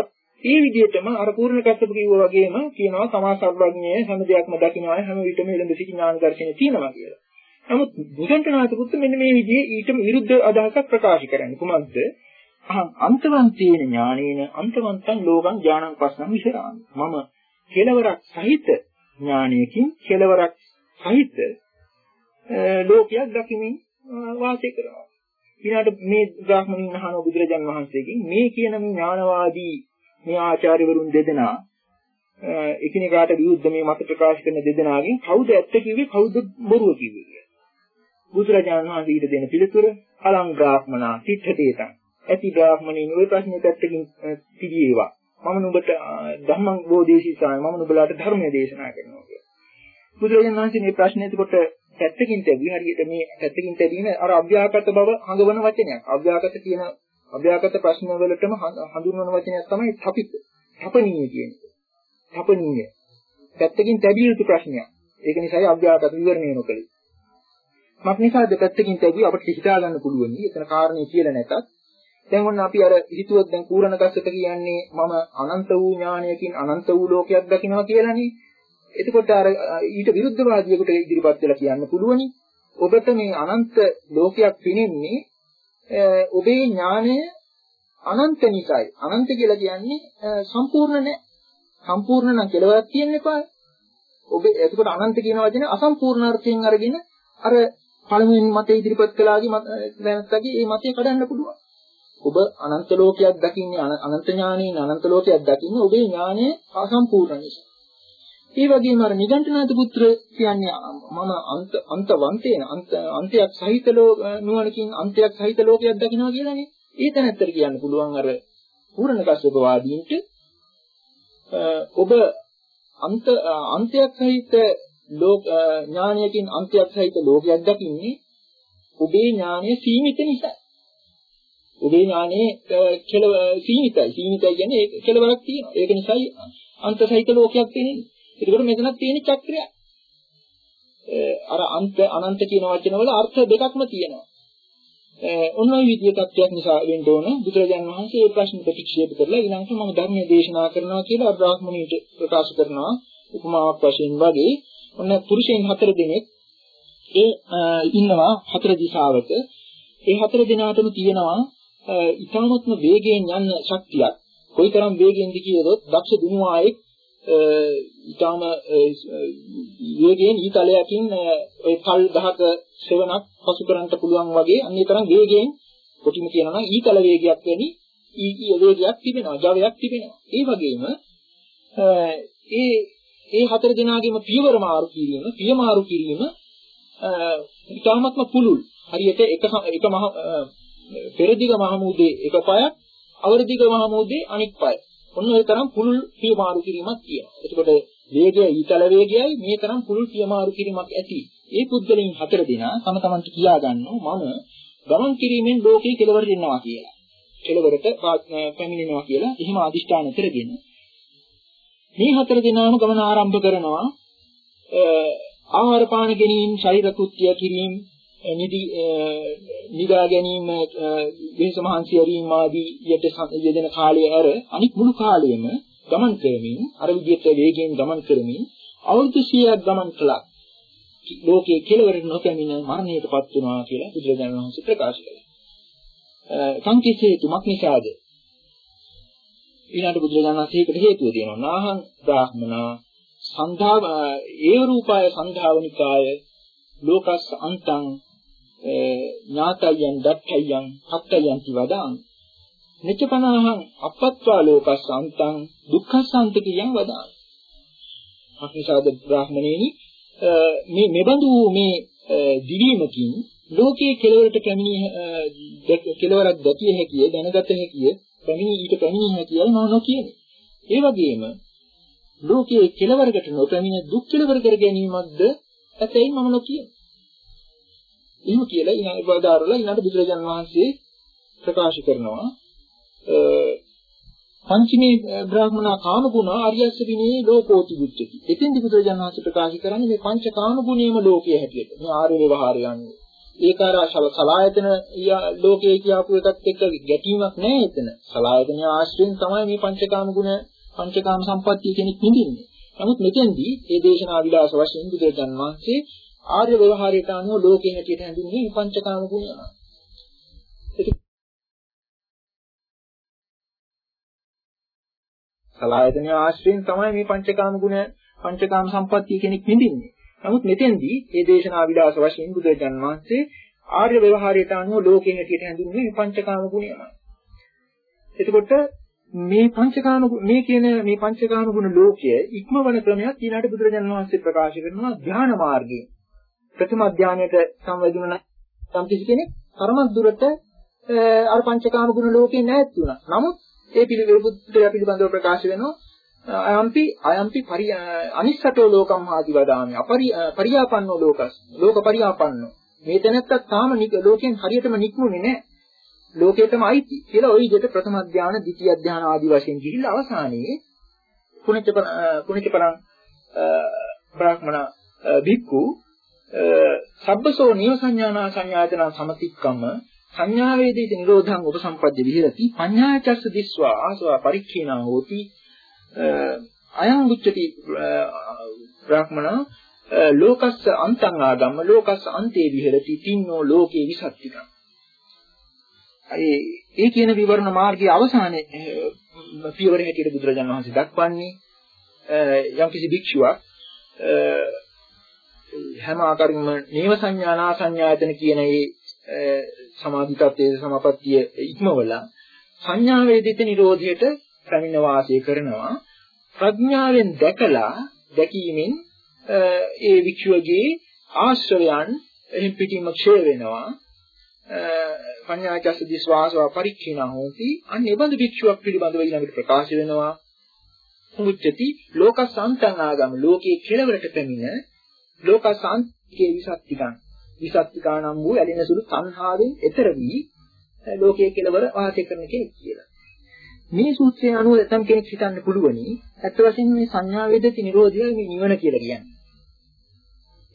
ඒ විදිහටම අර පූර්ණ කස්සප කිව්වා වගේම කියනවා සමා සර්වඥය හැම දෙයක්ම දකින්නවා හැම විටම එළඹ සිටි ඥාන දර්ශනය තියෙනවා කියලා. නමුත් නිකණ්ඨනාත පුත්ත මෙන්න මේ විදිහේ ඊටම විරුද්ධ අදහසක් ප්‍රකාශ කරන්නේ කුමක්ද? අහං අන්තවන්තේන ඥානේන අන්තවන්තං ලෝකං ඥානං පස්සම් විසරාමි. මම කෙලවරක් සහිත ඥානයකින් කෙලවරක් සහිත ලෝකයක් දකිමින් වාසය කරනවා. ඊළඟට මේ බ්‍රාහ්මණින් අහන බුදුරජාන් වහන්සේගෙන් මේ කියන මේ ඥානවාදී මේ ආචාර්යවරුන් දෙදෙනා එකිනෙකාට විරුද්ධ මේ මත ප්‍රකාශ කරන දෙදෙනාගෙන් කවුද ඇත්ත කිව්වේ කවුද බොරුව කිව්වේ කියලා. බුදුරජාණන් වහන්සේ ඊට දෙන පිළිතුර අලං බ්‍රාහ්මනා තිත්තේතං. ඇති බ්‍රාහ්මණයින් ওই ප්‍රශ්නේ පැත්තකින් පිළිේවා. මම නුඹට ධම්මං බෝධිසීසාය මම නුඹලාට ධර්මය දේශනා කරනවා කියලා. බුදුරජාණන් වහන්සේ මේ ප්‍රශ්නේ එතකොට පැත්තකින් තැබි හරියට මේ පැත්තකින් තැබීම අර අභ්‍යාකත බව හඟවන වචනයක්. අභ්‍යාකත කියන අභ්‍යාගත ප්‍රශ්න වලටම හඳුන්වන වචනයක් තමයි තපිත. තපනීය කියන්නේ. තපනීය. පැත්තකින් තැබිය යුතු ප්‍රශ්නයක්. ඒක නිසායි අභ්‍යාගත විවරණය නොකළේ. මක් නිසාද පැත්තකින් තැබුවේ අපිට හිතා ගන්න පුළුවන්. එතන කාරණේ කියලා නැතත් දැන් ඔන්න අපි අර හිතුවත් දැන් කූරණ කස්සක කියන්නේ මම අනන්ත වූ ඥානයකින් අනන්ත වූ ලෝකයක් දකිනවා කියලානේ. එතකොට අර ඊට විරුද්ධවාදියෙකුට ඉදිරිපත් වෙලා කියන්න පුළුවනි. ඔබට මේ අනන්ත ලෝකයක් පිනින්නේ ඔබේ ඥානය අනන්ත නිසායි. අනන්ත කියලා කියන්නේ සම්පූර්ණ නැහැ. සම්පූර්ණ නම් කෙලවරක් තියෙන්න එපා. ඔබ එතකොට අනන්ත කියන වචනේ අසම්පූර්ණ අර්ථයෙන් අරගෙන අර පළමුවෙන් මතේ ඉදිරිපත් කළාගේ දැනත්තගේ මේ මතේ කඩන්න පුළුවන්. ඔබ අනන්ත ලෝකයක් දකින්නේ අනන්ත ඥානයෙන් අනන්ත ලෝකයක් දකින්නේ ඔබේ ඥානය අසම්පූර්ණ නිසා. ඒ වගේම අර නිගණ්ඨනාත පුත්‍ර කියන්නේ මම අන්ත අන්තවන්තේන අන්ත අන්තයක් සහිත නුවණකින් අන්තයක් සහිත ලෝකයක් දකින්නවා කියලානේ. ඒ තැනත්තර කියන්න පුළුවන් අර පූර්ණ කස්සප වාදීන්ට ඔබ අන්ත අන්තයක් සහිත ලෝක ඥානයකින් අන්තයක් සහිත ලෝකයක් දකින්නේ ඔබේ ඥානය සීමිත නිසා. ඔබේ ඥානයේ කෙලව සීමිතයි. සීමිතයි කියන්නේ කෙලවරක් තියෙනවා. ඒක නිසායි අන්ත සහිත ලෝකයක් තියෙන්නේ. ඒකෝට මෙතනක් තියෙන චක්‍රයක්. අර අන්ත අනන්ත කියන වචන වල අර්ථ දෙකක්ම තියෙනවා. ඔන්න ඔය විදිහේ තත්ත්වයක් නිසා වෙන්න ඕන. බුදුරජාණන් වහන්සේ මේ ප්‍රශ්න ප්‍රතික්ෂේප කරලා ඊළඟට මම ධර්මයේ දේශනා කරනවා කියලා බ්‍රාහ්මණීට ප්‍රකාශ කරනවා උපමාවක් වශයෙන් වගේ. ඔන්න පුරුෂයන් හතර දෙනෙක්. ඒ ඉන්නවා හතර දිශාවක. ඒ හතර දෙනාටම තියෙනවා ඊ타මත්ම වේගයෙන් යන ශක්තියක්. කොයිතරම් වේගයෙන්ද කියලොත් දක්ෂ දුනුවායෙක් ඊටාම වේගයෙන් ඊතලයකින් ඒ කල් ගහක සෙවණක් පසු කරන්න පුළුවන් වගේ අන්නේ තරම් වේගයෙන් කොටිම කියනවා නම් ඊතල වේගයක් වෙනි ඊ වේගයක් තිබෙනවා ජවයක් තිබෙනවා. ඒ වගේම ඒ ඒ හතර දෙනාගේම පියවර මාරු කිරීම පිය මාරු කිරීම ඊටාමත්ම පුළුල්. හරියට එක එක මහ පෙරදිග මහමුදේ එක පායක් අවරදිග මහමුදේ අනිත් පාය. ඔන්න ඒ තරම් පුළුල් පියමාරු කිරීමක් තියෙනවා. එතකොට වේගය ඊතල වේගයයි මේ තරම් පුළුල් පියමාරු කිරීමක් ඇති. ඒ පුද්ගලයන් හතර දෙනා තම තමන්ට කියා ගන්නවා මම ගමන් කිරීමෙන් ලෝකේ කෙලවර දෙන්නවා කියලා. කෙලවරට පැමිණෙනවා කියලා එහෙම අදිෂ්ඨාන කරගෙන මේ හතර දෙනාම ගමන ආරම්භ කරනවා ආහාර පාන ගැනීම ශරීර කෘත්‍ය කිරීම නිදි නිදා ගැනීම වෙහස මහන්සි ඇරීම ආදී යට යෙදෙන කාලය ඇර අනිත් මුළු කාලයම ගමන් කරමින් අර විදිහට වේගයෙන් ගමන් කරමින් අවුරුදු 100ක් ගමන් කළා. ලෝකයේ කෙලවරට නොපැමිණ මරණයටපත් වුණා කියලා බුදුරජාණන් වහන්සේ ප්‍රකාශ කළා. සංකීර්ණ තුමක් නිසාද? ඊළඟ බුදුරජාණන් වහන්සේ ඒකට හේතුව දෙනවා. නාහං බ්‍රාහ්මනා සංධාව ඒ රූපාය සංධාවනිකාය ලෝකස් අන්තං ඥාතයන් දත්තයන් හත්තයන් කිවදාන් නිච්චපනහං අපත්වා ලෝකස් අන්තං දුක්ඛසන්ත කියන වදාන. අක්නිසාද බ්‍රාහ්මණේනි මේ මෙබඳු මේ දිවීමකින් ලෝකයේ කෙලවරට පැමිණි කෙලවරක් දැකිය හැකිය දැනගත හැකිය පැමිණි ඊට පැමිණිය හැකිය මම නොකියන්නේ. ඒ වගේම ලෝකයේ කෙලවරකට නොපැමිණ දුක් කෙලවර කර ගැනීමක්ද ඇතැයි මම නොකියන්නේ. එහෙම කියලා ඊළඟ වදාරලා ඊළඟ බුදුරජාන් වහන්සේ ප්‍රකාශ කරනවා පංචමේ බ්‍රාහ්මනා කාම ගුණ ආර්යස්ස විනේ ලෝකෝති බුද්ධති. එතෙන්දි බුදුරජාණන් වහන්සේ ප්‍රකාශ කරන්නේ මේ පංච කාම ගුණයේම ලෝකයේ හැටියට. මේ ආර්ය ව්‍යවහාරය යන්නේ. ඒක අර සලායතන ලෝකයේ කියපු එකත් එක්ක ගැටීමක් නෑ එතන. සලායතන ආශ්‍රයෙන් තමයි මේ පංචකාම ගුණ පංචකාම සම්පත්තිය කෙනෙක් නිදින්නේ. නමුත් මෙතෙන්දී මේ දේශනා විලාස වශයෙන් බුදුරජාණන් වහන්සේ ආර්ය ව්‍යවහාරයට අනුව ලෝකයේ හැටියට හැඳින්වන්නේ පංචකාම ගුණය. සලායතන ආශ්‍රයෙන් තමයි මේ පංචකාම ගුණ පංචකාම සම්පත්තිය කෙනෙක් නිදින්නේ. නමුත් මෙතෙන්දී මේ දේශනා විලාස වශයෙන් බුදුරජාණන් වහන්සේ ආර්ය ව්‍යවහාරයට අනුව ලෝකයේ හැටියට හැඳින්වන්නේ පංචකාම ගුණයමයි. එතකොට මේ පංචකාම මේ කියන මේ පංචකාම ගුණ ලෝකය ඉක්මවන ක්‍රමයක් ඊළාට බුදුරජාණන් වහන්සේ ප්‍රකාශ කරනවා ධ්‍යාන මාර්ගයේ. ප්‍රථම ධ්‍යානයට සම්වැදුණ නම් කිසි කෙනෙක් තරමක් දුරට අර පංචකාම ගුණ ලෝකේ නැත් වුණා. නමුත් ඒ පිළිවෙල පිළිබඳව ප්‍රකාශ වෙනවා අයම්පි අයම්පි පරි අනිස්සතෝ ලෝකම් ආදි වදාමි. අපරි පරියාපන්නෝ ලෝකස් ලෝක පරියාපන්නෝ. මේ තැනත්තත් තාම ලෝකෙන් හරියටම නික්මුනේ නැහැ ලෝකයටම අයිති කියලා ওই විදිහට ප්‍රථම ධානය, ද්විතිය ධානය ආදී වශයෙන් ගිහිල්ලා අවසානයේ කුණිත කුණිත පරං බ්‍රාහ්මණ බික්කු සබ්බසෝ නිය සංඥානා සංඥායතන සමතික්කම සංඥා වේදිත නිරෝධං උපසම්පද්ද විහෙරති පඤ්ඤාචස්ස දිස්වා ආසවා පරික්ඛේනා හෝති. අයං උච්චති බ්‍රාහ්මණ ලෝකස්ස අන්තං ආගම්ම ලෝකස්ස අන්තේ විහෙරති තින්නෝ ලෝකේ විසත්තිකං. ඒ ඒ කියන විවරණ මාර්ගයේ අවසානයේ පියවර හැටියට බුදුරජාණන් වහන්සේ දක්වන්නේ යම්කිසි භික්ෂුවක් හැම ආකාරයෙන්ම නේව සංඥානා සංඥායතන කියන ඒ සමාධි tattයේ සමාපත්තිය ඉක්මවලා සංඥා වේදිත නිරෝධයට පැමිණ වාසය කරනවා. ප්‍රඥාවෙන් දැකලා දැකීමෙන් ඒ වික්ෂුවගේ ආශ්‍රයයන් එහින් පිටින්ම ක්ෂය වෙනවා. පඤ්ඤාචස්ස දිස්වාසව පරික්ඛිනා හෝති. අන්න එබඳු භික්ෂුවක් පිළිබඳව ඊළඟට ප්‍රකාශ වෙනවා. මුච්චති ලෝකසන්තං ආගම ලෝකයේ කෙලවරට පැමිණ ලෝකසන්තිකේ විසත්තිකං විසත්තිකා නම් වූ ඇලෙන සුළු සංහාවෙන් එතර වී ලෝකයේ කෙලවර වාසය කරන කෙනෙක් කියලා. මේ සූත්‍රය අනුව නැත්නම් කෙනෙක් හිතන්න පුළුවනි ඇත්ත වශයෙන්ම මේ සංඥා වේදිත නිරෝධය මේ නිවන කියලා කියන්නේ.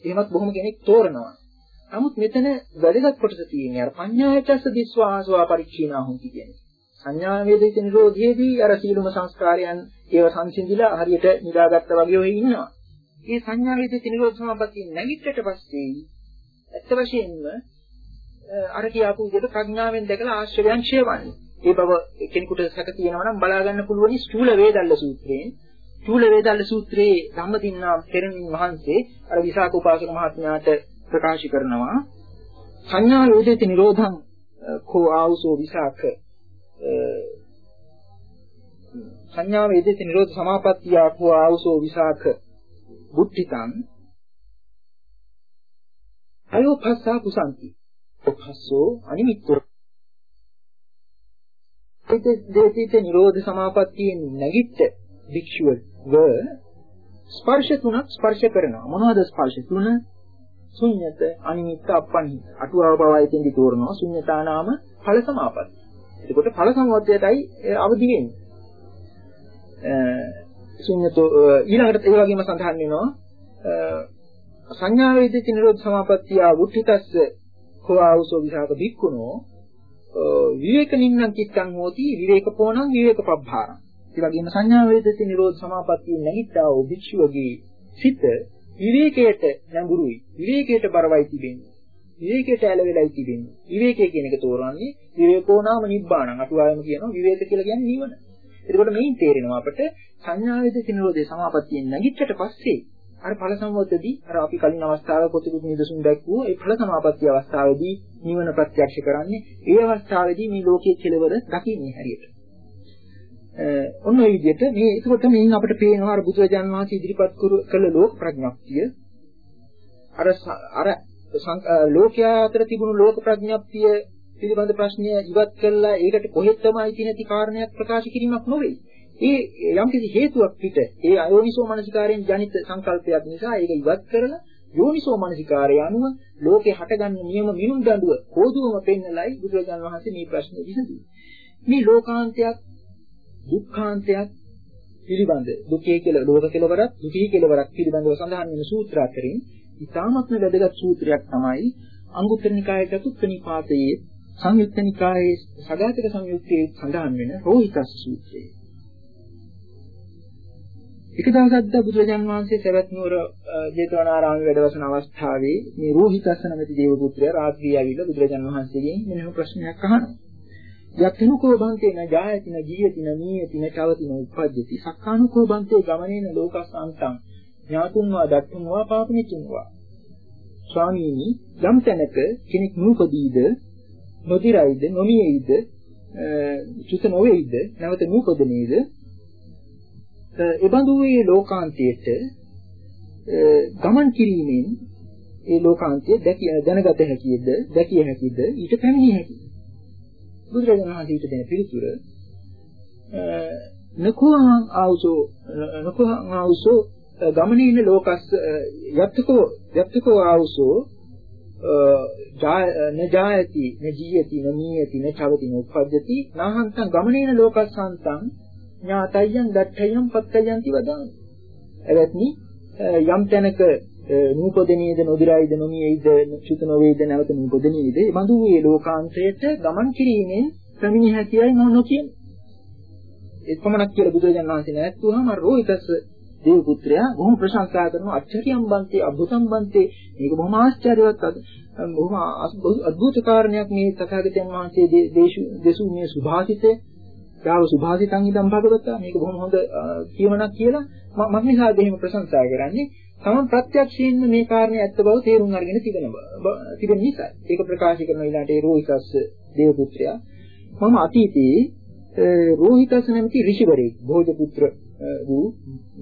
එහෙමත් බොහොම කෙනෙක් තෝරනවා. නමුත් මෙතන වැදගත් කොටස තියෙන්නේ අර පඤ්ඤායචස්ස දිස්වාසවා පරික්ෂීනා හොಂತಿ කියන්නේ. සංඥා වේදිත නිරෝධයේදී අර සීලුම සංස්කාරයන් ඒව සංසිඳිලා හරියට නිදාගත්තා වගේ ඔය ඉන්නවා. මේ සංඥා වේදිත නිරෝධ සමාපත්තිය නැගිට්ටට පස්සේ ඇත්ත වශයෙන්ම අර කියාපු විදිහට ප්‍රඥාවෙන් දැකලා ආශ්‍රයයන් ඡේවන්නේ. ඒ බව කෙනෙකුට සැක තියෙනවා නම් බලා ගන්න පුළුවන් ස්ථූල වේදල්ල සූත්‍රයෙන්. ස්ථූල වේදල්ල සූත්‍රයේ ධම්මදින්නා පෙරණින් වහන්සේ අර විසාක උපාසක මහත්මයාට ප්‍රකාශ කරනවා සංඥා වේදිත නිරෝධං කෝ ආවුසෝ විසාක සංඥා වේදිත නිරෝධ සමාපත්තිය කෝ ආවුසෝ විසාක බුද්ධිතං අයෝ භස්සා කුසන්ති. භස්සෝ අනිමිත්තෝ. දේතිත නිරෝධ සමාපත්තියෙන් නැගිට භික්ෂුව ව ස්පර්ශ තුනක් ස්පර්ශ කරනවා. මොනවද ස්පර්ශ තුන? ශුන්්‍යත අනිමිත්ත අප්පන්හිත අටුවාව පවා එතෙන්දි තෝරනවා. ශුන්්‍යතා නාම ඵල සමාපatti. එතකොට ඵල සමවද්දයටයි අවදි වෙන්නේ. ශුන්්‍යතෝ ඊළඟට ඒ වගේම සඳහන් වෙනවා සංඥා වේදිත නිරෝධ සමාපත්තිය වුද්ධිතස්ස නකෝ ආවුසෝ විසාක බික්කුණෝ විවේක නින්නං චිත්තං හෝති විවේක පෝණං විවේක පබ්බාරං. ඒ වගේම සංඥා වේදිත නිරෝධ සමාපත්තිය නැගිට්ටා වූ භික්ෂුවගේ සිත විවේකයට නැඹුරුයි. විවේකයට බරවයි තිබෙන්නේ. විවේකයට ඇලවෙලයි තිබෙන්නේ. විවේකය කියන එක තෝරන්නේ විවේකෝ නාම නිබ්බාණං. අටුවාවෙම කියනවා විවේක කියලා කියන්නේ නිවන. එතකොට මේන් තේරෙනවා අපට සංඥා වේදිත නිරෝධේ සමාපත්තියෙන් නැගිට්ට පස්සේ අර ඵල සම්වතදී අර අපි කලින් අවස්ථාවක කොටිකුත් නිදසුන් දැක්වුව ඒ ඵල සමාපත්තිය අවස්ථාවේදී නිවන ප්‍රත්‍යක්ෂ කරන්නේ ඒ අවස්ථාවේදී මේ ලෝකයේ කෙලවර දකින්නේ හැටියට. ඔන්න ඔය විදිහට මේ එතකොට මේන් අපිට පේනවා අර බුදුරජාන් වහන්සේ ඉදිරිපත් කළ ලෝක ප්‍රඥප්තිය අර අර ලෝකයා අතර තිබුණු ලෝක ප්‍රඥප්තිය පිළිබඳ ප්‍රශ්නය ඉවත් කළා ඒකට කොහෙත්ම අයිති නැති කාරණයක් ප්‍රකාශ කිරීමක් නොවේ. ඒ යම්කිසි හේතුවක් පිට ඒ අයෝනිසෝ මනසිකාරයෙන් ජනිත සංකල්පයක් නිසා ඒක ඉවත් කරලා යෝනිසෝ මනසිකාරය අනුව ලෝකේ හටගන්න නියම මිනුම් දඬුව හෝදුවම පෙන්නලයි බුදුරජාණන් වහන්සේ මේ ප්‍රශ්නේ විසඳුවේ. මේ ලෝකාන්තයක් දුක්ඛාන්තයක් පිළිබඳ දුකේ කියලා ලෝක කෙලවරක් දුකී කෙලවරක් පිළිබඳව සඳහන් වෙන සූත්‍ර අතරින් ඉතාමත්ම වැදගත් සූත්‍රයක් තමයි අංගුත්තර නිකායේ චතුත්ථ නිපාතයේ සංයුත්ත නිකායේ සදාතක සංයුත්තේ සඳහන් වෙන රෝහිතස් සූත්‍රය. එක දවසක් බුදුරජාන් වහන්සේ සවැත් නුවර ජේතවනාරාමයේ වැඩවසන අවස්ථාවේ මේ රෝහිතස්ස නැමැති දේව පුත්‍රයා රාත්‍රියේ ඇවිල්ලා බුදුරජාන් වහන්සේගෙන් මෙන්න ප්‍රශ්නයක් අහනවා. යක්ඛනුකෝ බන්තේන ජායතින ජීයතින නීයතින චවතින උප්පජ්ජති සක්කානුකෝ බන්තේ ගමනේන ලෝකස්සාන්තං ඥාතුන්වා දක්ඛුන්වා පාපනිචුන්වා ස්වාමීනි යම් තැනක කෙනෙක් නූපදීද නොදිරයිද නොමියෙයිද චුත නොවේයිද නැවත නූපදනේද එබඳු මේ ලෝකාන්තයට ගමන් කිරීමෙන් ඒ ලෝකාන්තය දැනගත හැකියද දැකිය හැකිද ඊට පැමිණිය හැකිද? බුදුරජාණන් වහන්සේ ඊට දෙන පිළිතුර නකුහං ආවුසෝ නකුහං ආවුසෝ ගමනීන ලෝකස් යත්තකෝ යත්තකෝ ආවුසෝ නජායති නජීයති නමීයති නචවති උප්පජ්ජති නාහන්තං ගමනීන ලෝකස්සන්තං ඥාතයන් දත්තයන් පත්තයන්ති වදාන එවත්නි යම් තැනක නූපදනීයද නොදිරයිද නොමියෙයිද චුත නොවේද නැවත නූපදනීයද ඒ බඳු මේ ලෝකාන්තයට ගමන් කිරීමෙන් ප්‍රමිනිය හැකියයි මම නොකියන. ඒ පමණක් කියලා බුදුරජාණන් වහන්සේ නැත්තුවම රෝහිතස් දේව පුත්‍රයා බොහොම ප්‍රශංසා කරනවා. අච්චරියම්බන්තේ අබ්බසම්බන්තේ මේක බොහොම ආශ්චර්යවත් බොහොම අద్భుත කාරණයක් මේ තථාගතයන් වහන්සේ දේශු මේ සුභාසිතේ යාව සුභාසිතං ඉදම් භගවතා. මේක බොහොම හොඳ කියමනක් කියලා මම නිසා දෙහිම ප්‍රශංසා කරන්නේ. තමන් ප්‍රත්‍යක්ෂයෙන්ම මේ කාරණේ ඇත්ත බව තේරුම් අරගෙන තිබෙන තිබෙන නිසා ඒක ප්‍රකාශ කරන ඊළාට ඒ රෝහිතස්ස දේව පුත්‍රයා මම අතීතයේ රෝහිතස්ස නැමැති ඍෂිවරයෙක් භෝධ පුත්‍ර වූ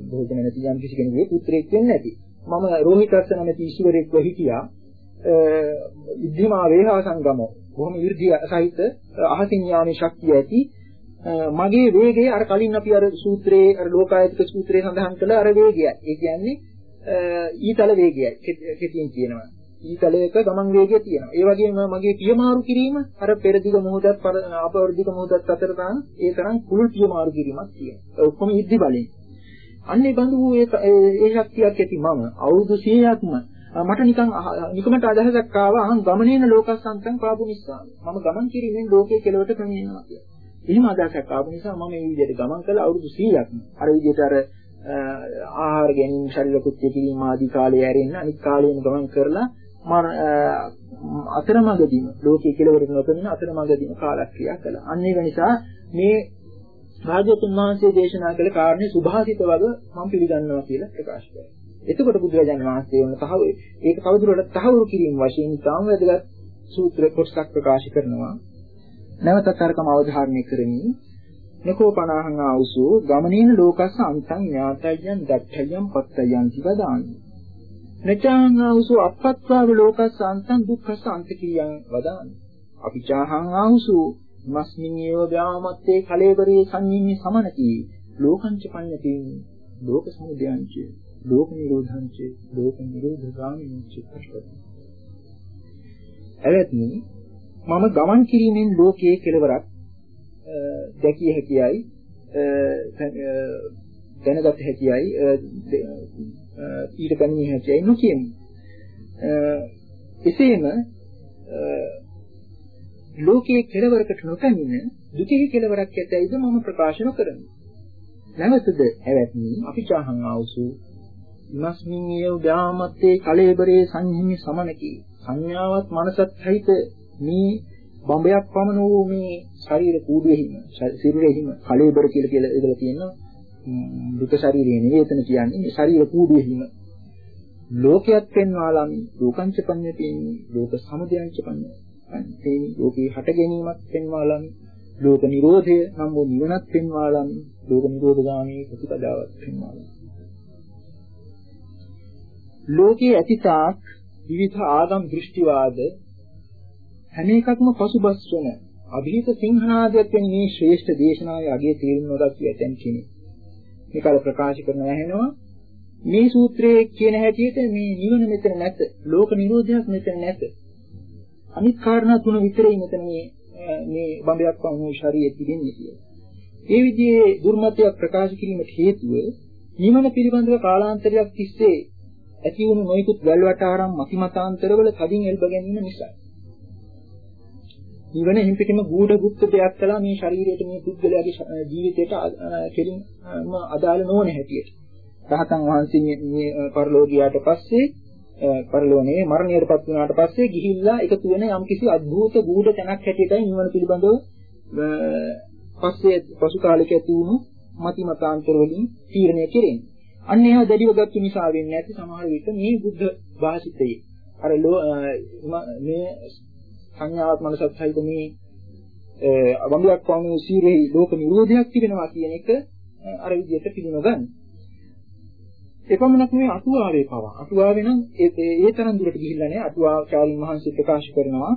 භෝජ නැති යම් කිසි කෙනෙකුගේ පුත්‍රයෙක් වෙන්නේ නැති මම රෝහිතස් නැමැති ඊශ්වරයෙක්ව හිටියා ඉද්ධිමා වේහා සංගම බොහොම 이르දිය සහිත අහසින් යාමේ ශක්තිය ඇති මගේ වේගය අර කලින් අපි අර සූත්‍රයේ අර ලෝකායතික සූත්‍රයේ සඳහන් කළ අර වේගයයි. ඒ කියන්නේ ඊතල වේගයයි කෙටියෙන් කියනවා. ඊතලයක ගමන් වේගය තියෙනවා. ඒ වගේම මගේ පියමාරු කිරීම අර පෙරදිග මොහොතත් අපවර්ධික මොහොතත් අතර තාන ඒ තරම් කුල් පියමාරු කිරීමක් තියෙනවා. ඔක්කොම ඉද්ධි බලයෙන්. අන්නේ බඳු ඒ ඒ ශක්තියක් ඇති මම අවුරුදු 100ක්ම මට නිකන් නිකමට අදහසක් ආවා අහන් ගමනේන ලෝකස්සන්තං පාපු නිසා මම ගමන් කිරීමෙන් ලෝකයේ කෙලවට පැමිණෙනවා කියලා. එහෙම අදහසක් ආපු නිසා මම මේ විදිහට ගමන් කළා අවුරුදු 100ක්ම. අර විදිහට අර ආහාර ගැනීම ශරීර කුත්‍ය කිරීම ආදී කාලේ ඇරෙන්න අනිත් කාලේම ගමන් කරලා මම අතරමඟදීම ලෝකයේ කෙලවරට නොපෙනෙන අතරමඟදීම කාලක්‍රියා කළා. අන්න ඒක නිසා මේ රාජතුන් වහන්සේ දේශනා කළ කාරණේ සුභාසිත වග මම පිළිගන්නවා කියලා ප්‍රකාශ කරනවා. එතකොට බුදුරජාණන් වහන්සේ වුණ තහව ඒක තවදුරටත් තහවුරු කිරීම වශයෙන් තාම වැදගත් සූත්‍ර කොටසක් ප්‍රකාශ කරනවා. නැවතත් අරකම අවධාරණය කරමින් නකෝ පනාහං ආවුසෝ ගමනේන ලෝකස්ස අන්තං ඥාතයන් දත්තයන් පත්තයන් තිවදානි නචාහං ආවුසෝ අපත්වාව ලෝකස්ස අන්තං දුක්ඛස්ස අන්තකියං වදානි. අපිචාහං ආවුසෝ මස්මින් ඒව ව්‍යාමත්තේ කලේබරේ සංඤින්නේ සමනති. ලෝකංච පඤ්ඤතින් ලෝක සමුදයංච ලෝක නිරෝධංච ලෝක නිරෝධ ගාමිනීච පස්පති එවත්නි මම ගමන් කිරීමෙන් ලෝකයේ කෙලවරක් දැකිය හැකියයි දැනගත හැකියයි ඊට පැමිණිය හැකියයි නොකියමි. එසේම ලෝකයේ කෙලවරකට නොපැමිණ දුකෙහි කෙලවරක් ඇතැයිද මම ප්‍රකාශ කරමි. නැවතද ඇවැත්නි අපි චාහං ආවසු ඉමස්මින් යෝ ගාමත්තේ කලේබරේ සංහිමි සමනකි සංඥාවත් මනසත් සහිත මේ බඹයක් පමණ වූ මේ ශරීර කූඩුවේහිම සිරුරේහිම කලේබර කියලා කියලා ඉඳලා තියෙනවා දුක ශරීරයේ නෙවෙයි එතන කියන්නේ මේ ශරීර කූඩුවේහිම ලෝකයක් පෙන්වාලමි ලෝකංච පඤ්ඤතේනි ලෝක සමුදයංච පඤ්ඤතේනි. ලෝකේ හට ගැනීමක් පෙන්වාලමි ලෝක නිරෝධය නම් වූ නිවනක් පෙන්වාලමි ලෝක නිරෝධගාමී ප්‍රතිපදාවක් පෙන්වාලමි ලෝකයේ ඇතිතාක් විවිධ ආගම් දෘෂ්ටිවාද හැම එකක්ම පසුබස් වන අභීත සිංහනාදයක් වෙන මේ ශ්‍රේෂ්ඨ දේශනාවේ අගය තේරුම් නොදක්ව ඇතැම් කෙනෙක්. මේකල ප්‍රකාශ කරනවා ඇහෙනවා මේ සූත්‍රයේ කියන හැටියට මේ නිවන මෙතන නැත. ලෝක නිරෝධයක් මෙතන නැත. අනිත් කාරණා තුන විතරයි මෙතන මේ මේ බඹයක් වගේ ශරීරය තිබෙන්නේ කියලා. ඒ විදිහේ දුර්මතයක් ප්‍රකාශ කිරීමට හේතුව නිවන පිළිබඳව කාලාන්තරයක් තිස්සේ ඇති වුණු නොයෙකුත් වැල්වටාරම් මතිමතාන්තරවල තදින් එල්බ ගැනීම නිසා. නිවන හිම්පිටම ගූඪ ගුප්ත දෙයක් කළා මේ ශරීරයට මේ පුද්ගලයාගේ ජීවිතයට කෙලින්ම අදාළ නොවන හැටියට. රහතන් වහන්සේ මේ පරලෝකියාට පස්සේ පරලෝනේ මරණයටපත් වුණාට පස්සේ ගිහිල්ලා එකතු වෙන යම්කිසි අద్භූත ගූඪ තැනක් හැටියටයි නිවන පිළිබඳව පස්සේ පසු කාලෙක ඇති වුණු මති මතාන්තර වලින් තීරණය කෙරෙන්නේ. අන්න ඒවා දැඩිව ගත්තු නිසා වෙන්නේ නැති සමහර විට මේ බුද්ධ භාෂිතයේ අර මේ සංඥාවක් මනසත් සහිත මේ වම්බලක් වගේ සීරෙහි ලෝක නිරෝධයක් තිබෙනවා කියන එක අර විදිහට පිළිනොගන්න. එපමණක් නෙවෙයි අටුවාවේ පවා. අටුවාවේ නම් ඒ ඒ තරම් දුරට ගිහිල්ලා නැහැ. අටුවාචාරින් වහන්සේ ප්‍රකාශ කරනවා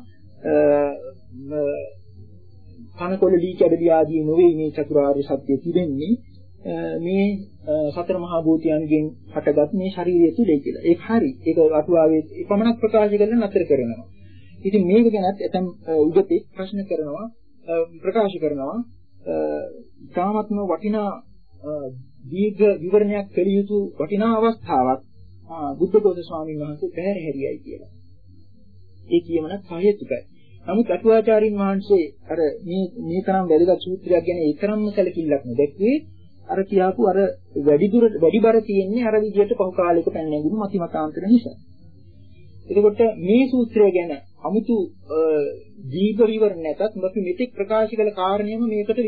කනකොළ දී කැඩලි ආදී නොවේ මේ චතුරාර්ය සත්‍ය තිබෙන්නේ මේ සතර මහා භූතයන්ගෙන් හටගත් මේ ශරීරය තුලයි කියලා. ඒක හරි. ඒක අටුවාවේ එපමණක් ප්‍රකාශ කරලා නතර කරනවා. ඉතින් මේක ගැනත් ඇතම් උගතේ ප්‍රශ්න කරනවා ප්‍රකාශ කරනවා තාමත්ම වටිනා දීර්ඝ විවරණයක් කළ යුතු වටිනා අවස්ථාවක් බුද්ධඝෝෂ ස්වාමීන් වහන්සේ පැහැර හැරියයි කියලා. ඒ කියමන සහේතුකයි. නමුත් අටුවාචාරින් වහන්සේ අර මේ මේ තරම් වැදගත් සූත්‍රයක් ගැන ඒ තරම්ම සැලකිල්ලක් නොදැක්වේ අර කියාපු අර වැඩි දුර වැඩි බර තියෙන්නේ අර විදිහට පහු කාලයක පැන නැගුණු මතිමතාන්තර නිසා. එතකොට මේ සූත්‍රය ගැන 아무තු දීර්ඝ විවරණ නැතත් අපි මෙතෙක් ප්‍රකාශ කළ කාරණේම මේකට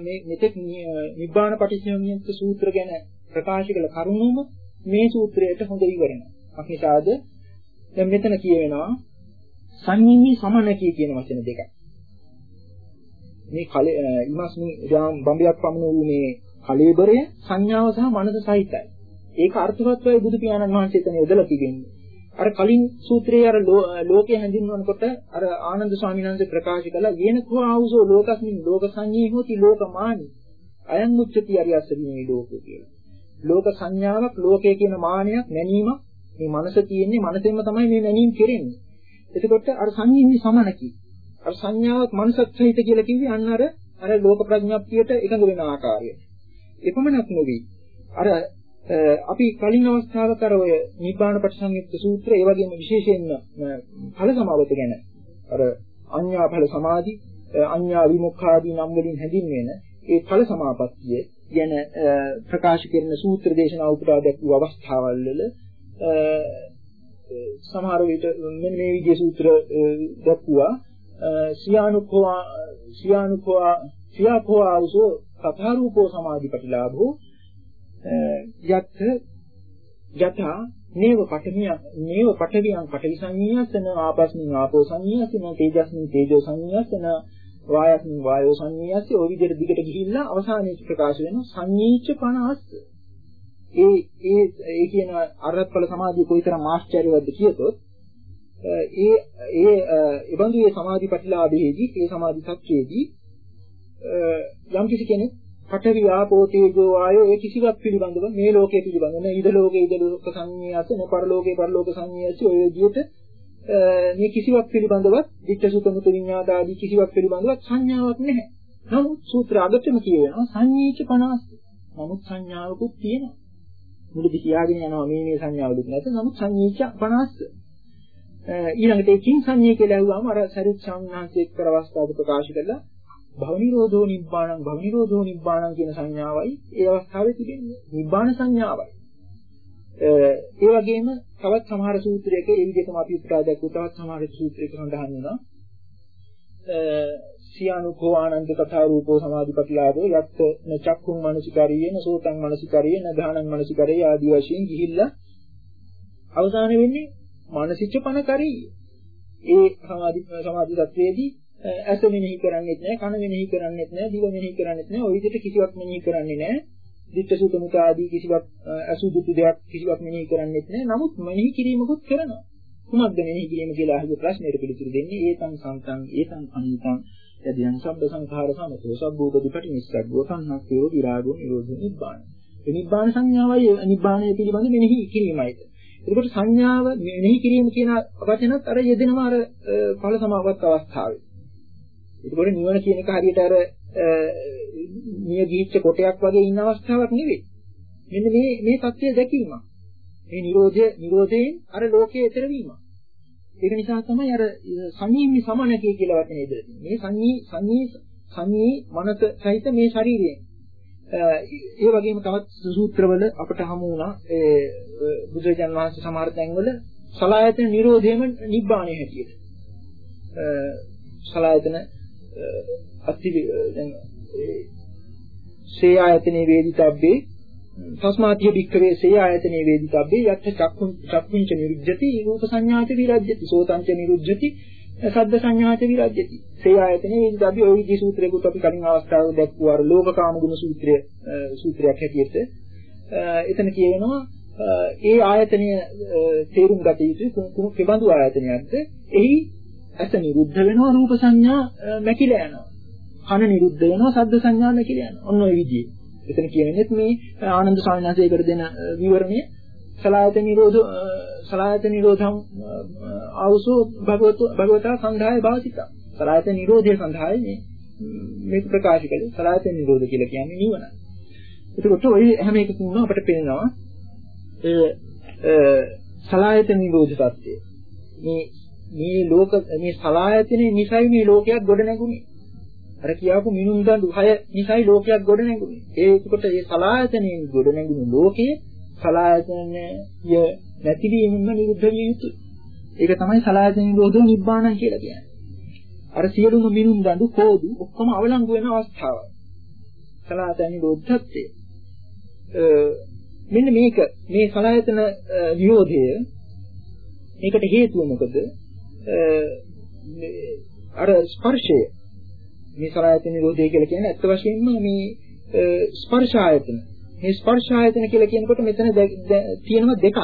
මේ මෙතෙක් නිබ්බාන පටිච්චසමුප්පාද සූත්‍ර ගැන ප්‍රකාශ කළ කරුණුම මේ සූත්‍රයට හොඳ විවරණයක්. අකිතාද දැන් මෙතන කියවෙනවා සංඤ්ඤී සමනකී කියන වචන දෙකක්. මේ කල ඉමස්මි රාම් බම්බයක් පමණ වූ මේ කලෙබරය සංඥාව සහ මනස සහිතයි. ඒක අර්ථවත්වයි බුදු පියාණන් වහන්සේ එතන යොදලා තිබෙන්නේ. අර කලින් සූත්‍රයේ අර ලෝකය හැඳින්වනකොට අර ආනන්ද ස්වාමීන් වහන්සේ ප්‍රකාශ කළා යේනකෝ ආවුසෝ ලෝකස්මින් ලෝක සංඤේ හොති ලෝකමානි අයං උච්චති අරියස්ස මේ ලෝකෝ කියලා. ලෝක සංඥාවක් ලෝකය කියන මානයක් නැනීමක් මේ මනස තියෙන්නේ මනසෙන්ම තමයි මේ නැනීම කෙරෙන්නේ. එතකොට අර සංඤේ සමනකි. අර සංඥාවක් මනසත් සහිත කියලා කිව්වේ අන්න අර අර ලෝක ප්‍රඥාප්තියට එකඟ වෙන ආකාරය. එපමණක් නෙවෙයි. අර අපි කලින් අවස්ථාවක අර ඔය නිබ්බාන පටිසංයුක්ත සූත්‍රය ඒ වගේම විශේෂයෙන්ම ඵල සමාවත ගැන අර අඤ්ඤා ඵල සමාධි අඤ්ඤා විමුක්ඛාදී නම් වලින් හැඳින්වෙන ඒ ඵල සමාපත්තිය ගැන ප්‍රකාශ කරන සූත්‍ර දේශනා උපුටා දැක්වූ අවස්ථාවල් වල සමහර විට මෙන්න මේ විදිහේ සූත්‍ර දක්වුවා. සියානුකෝ සියානුකෝ සියාකෝ ආවසෝ තථාරූපෝ සමාධිපටිලාභෝ යත් යතා නේව පඨමිය නේව පඨවියං පඨවි සංඤ්ඤාසන ආපස්මින් ආපෝ සංඤ්ඤාසන තේජස්මින් තේජෝ සංඤ්ඤාසන වායස්මින් වායෝ සංඤ්ඤාසය ඔය විදිහට දිගට ගිහිල්ලා අවසානයේ ප්‍රකාශ වෙන සංඤීච්ච 50 ඒ ඒ ඒ කියන අරහත්ඵල සමාධිය කොයිතරම් ආශ්චර්යවත්ද කියතොත් ඒ ඒ ඉබඳු ඒ සමාධි ප්‍රතිලාභයේදී ඒ සමාධි සත්‍යයේදී යම් කිසි කෙනෙක් පඨවි ආපෝ තේජෝ ආයෝ ඒ කිසිවක් පිළිබඳව මේ ලෝකයේ පිළිබඳව නේ ඉද ලෝකේ ඉද ලෝක සංඤ්ඤාස නේ පරලෝකේ පරලෝක සංඤ්ඤාස ඔය විදිහට මේ කිසිවක් පිළිබඳව විච්ඡ සුත මුත විඤ්ඤාත ආදී කිසිවක් පිළිබඳව සංඥාවක් නැහැ. නමුත් සූත්‍ර අගතම කියවෙනවා සංඤීච 50. නමුත් සංඥාවකුත් තියෙනවා. මුලදී කියාගෙන යනවා මේ මේ සංඥාවලුත් නැත. නමුත් සංඤීච 50. ඊළඟට ඒ කිං සංඤේ කියලා ඇහුවාම අර සරිත් සම්මාංශයේ එක්තර අවස්ථාවක ප්‍රකාශ කළා භව නිරෝධෝ නිබ්බාණං භව නිරෝධෝ නිබ්බාණං කියන සංඥාවයි ඒ අවස්ථාවේ තිබෙන්නේ නිබ්බාණ සංඥාවයි. ඒ වගේම තවත් සමහර සූත්‍රයක ඒ විදිහටම අපි උත්තරා දැක්වූ තවත් සමහර සූත්‍රයක සඳහන් වෙනවා සියානුකෝ ආනන්ද කථා රූපෝ සමාධිපටිලාභෝ යත් න චක්කුම් මනසිකරියන සෝතං මනසිකරියන ගානං මනසිකරිය ආදී වශයෙන් ගිහිල්ලා අවසාන වෙන්නේ මානසිච්ච පණ කරී. ඒ සමාධි සමාධි තත්වයේදී ඇස මෙනෙහි කරන්නේත් නැහැ, කන මෙනෙහි කරන්නේත් නැහැ, දිව මෙනෙහි කරන්නේත් නැහැ. ওই විදිහට කිසිවක් මෙනෙහි කරන්නේ නැහැ. දිට්ඨ සුත මුත ආදී කිසිවක් අසුදුතු දෙයක් කිසිවක් මෙනෙහි කරන්නේත් නැහැ. නමුත් මෙනෙහි කිරීමකුත් කරනවා. කුමක්ද මෙනෙහි කිරීම කියලා අහපු ප්‍රශ්නෙට පිළිතුරු දෙන්නේ ඒතං සංතං ඒතං අනිතං යදියං සබ්බ සංඛාර සමතෝ සබ්බෝපදීපටි නිස්සග්ගෝ සංහක්ඛයෝ විරාගෝ නිරෝධෝ නිබ්බාන. ඒ නිබ්බාන සංඥාවයි නිබ්බානය පිළිබඳ මෙනෙහි කිරීමයි. එතකොට සංඥාව මෙනෙහි කිරීම කියන වචනත් අර යෙදෙනවා අර ඵල සමාවත් අවස්ථාවේ. එතකොට නිවන කියන එක හරියට අර නිය ගිහිච්ච කොටයක් වගේ ඉන්න අවස්ථාවක් නෙවෙයි. මෙන්න මේ මේ தත්ත්වය දැකීම. මේ Nirodha Nirodhayen අර ලෝකයේ ඈතර වීම. ඒක නිසා තමයි අර සංයීමි සමනකේ කියලා වචනේ දෙන්නේ. මේ සංයී සංයී සංයී මනස සහිත මේ ශරීරයෙන් ඒ වගේම තවත් සූත්‍රවල අපට හමු වුණා ඒ බුදුරජාන් වහන්සේ සමහර තැන්වල සලායතන නිරෝධයම නිබ්බාණය හැටියට. සලායතන අති දැන් සේ ආයතනේ වේදිතබ්බේ තස්මාතිය භික්ඛවේ සේ ආයතනේ වේදිතබ්බේ යත්ථ චක්කුං චක්කුංච නිරුද්ධති රූප සංඥාච විරජ්‍යති සෝතංච නිරුද්ධති සද්ද සංඥාච විරජ්‍යති සේ ආයතනේ වේදිතබ්බේ ওই විදි සූත්‍රයකට අපි කලින් අවස්ථාවක දැක්වුවා අර ලෝකකාම ගුණ සූත්‍රය සූත්‍රයක් හැටියට. එතන කියවෙනවා ඒ ආයතනය තේරුම් ගත යුතු කෙබඳු ආයතනයක්ද? එහි ඇස නිරුද්ධ වෙනවා රූප සංඥා මැකිලා යනවා. කන නිරුද්ධ වෙනවා ශබ්ද සංඥා මැකිලා යනවා. ඔන්න ඔය විදිහේ එතන කියවෙන්නේ මේ ආනන්ද සාමණේරයකට දෙන විවරණය. සලායත නිරෝධ සලායත නිරෝධම් ආවසෝ භගවතු භගවතා සංධාය භාසිතා. සලායත නිරෝධය සඳහායි මේ මේක ප්‍රකාශ කළේ. සලායත නිරෝධ කියලා කියන්නේ නිවන. එතකොට ඔය හැම එකකින්ම අපිට පේනවා ඒ සලායත නිරෝධ සත්‍යය. මේ මේ ලෝක මේ සලායතනේ නිසයි මේ ලෝකයක් ගොඩ නැගුණේ. අර කියාපු මිනුම් දඬු හය නිසයි ලෝකයක් ගොඩ නැගුණේ. ඒකට මේ සලායතනෙන් ගොඩ නැගුණු ලෝකයේ සලායතනය නැතිවීමම නිරුද්ධ විය යුතුයි. ඒක තමයි සලායතන නිරෝධෝ නිබ්බාණං කියලා කියන්නේ. අර සියලුම මිනුම් දඬු කෝදු ඔක්කොම අවලංගු වෙන අවස්ථාවක්. සලායතන නිරෝධත්වය. මෙන්න මේක මේ සලායතන නිරෝධය මේකට හේතුව මොකද? අර ස්පර්ශය මේ සලආයතන නිරෝධය කියලා කියන්නේ ඇත්ත වශයෙන්ම මේ ස්පර්ශ ආයතන. මේ ස්පර්ශ ආයතන කියලා කියනකොට මෙතන තියෙනවා දෙකක්.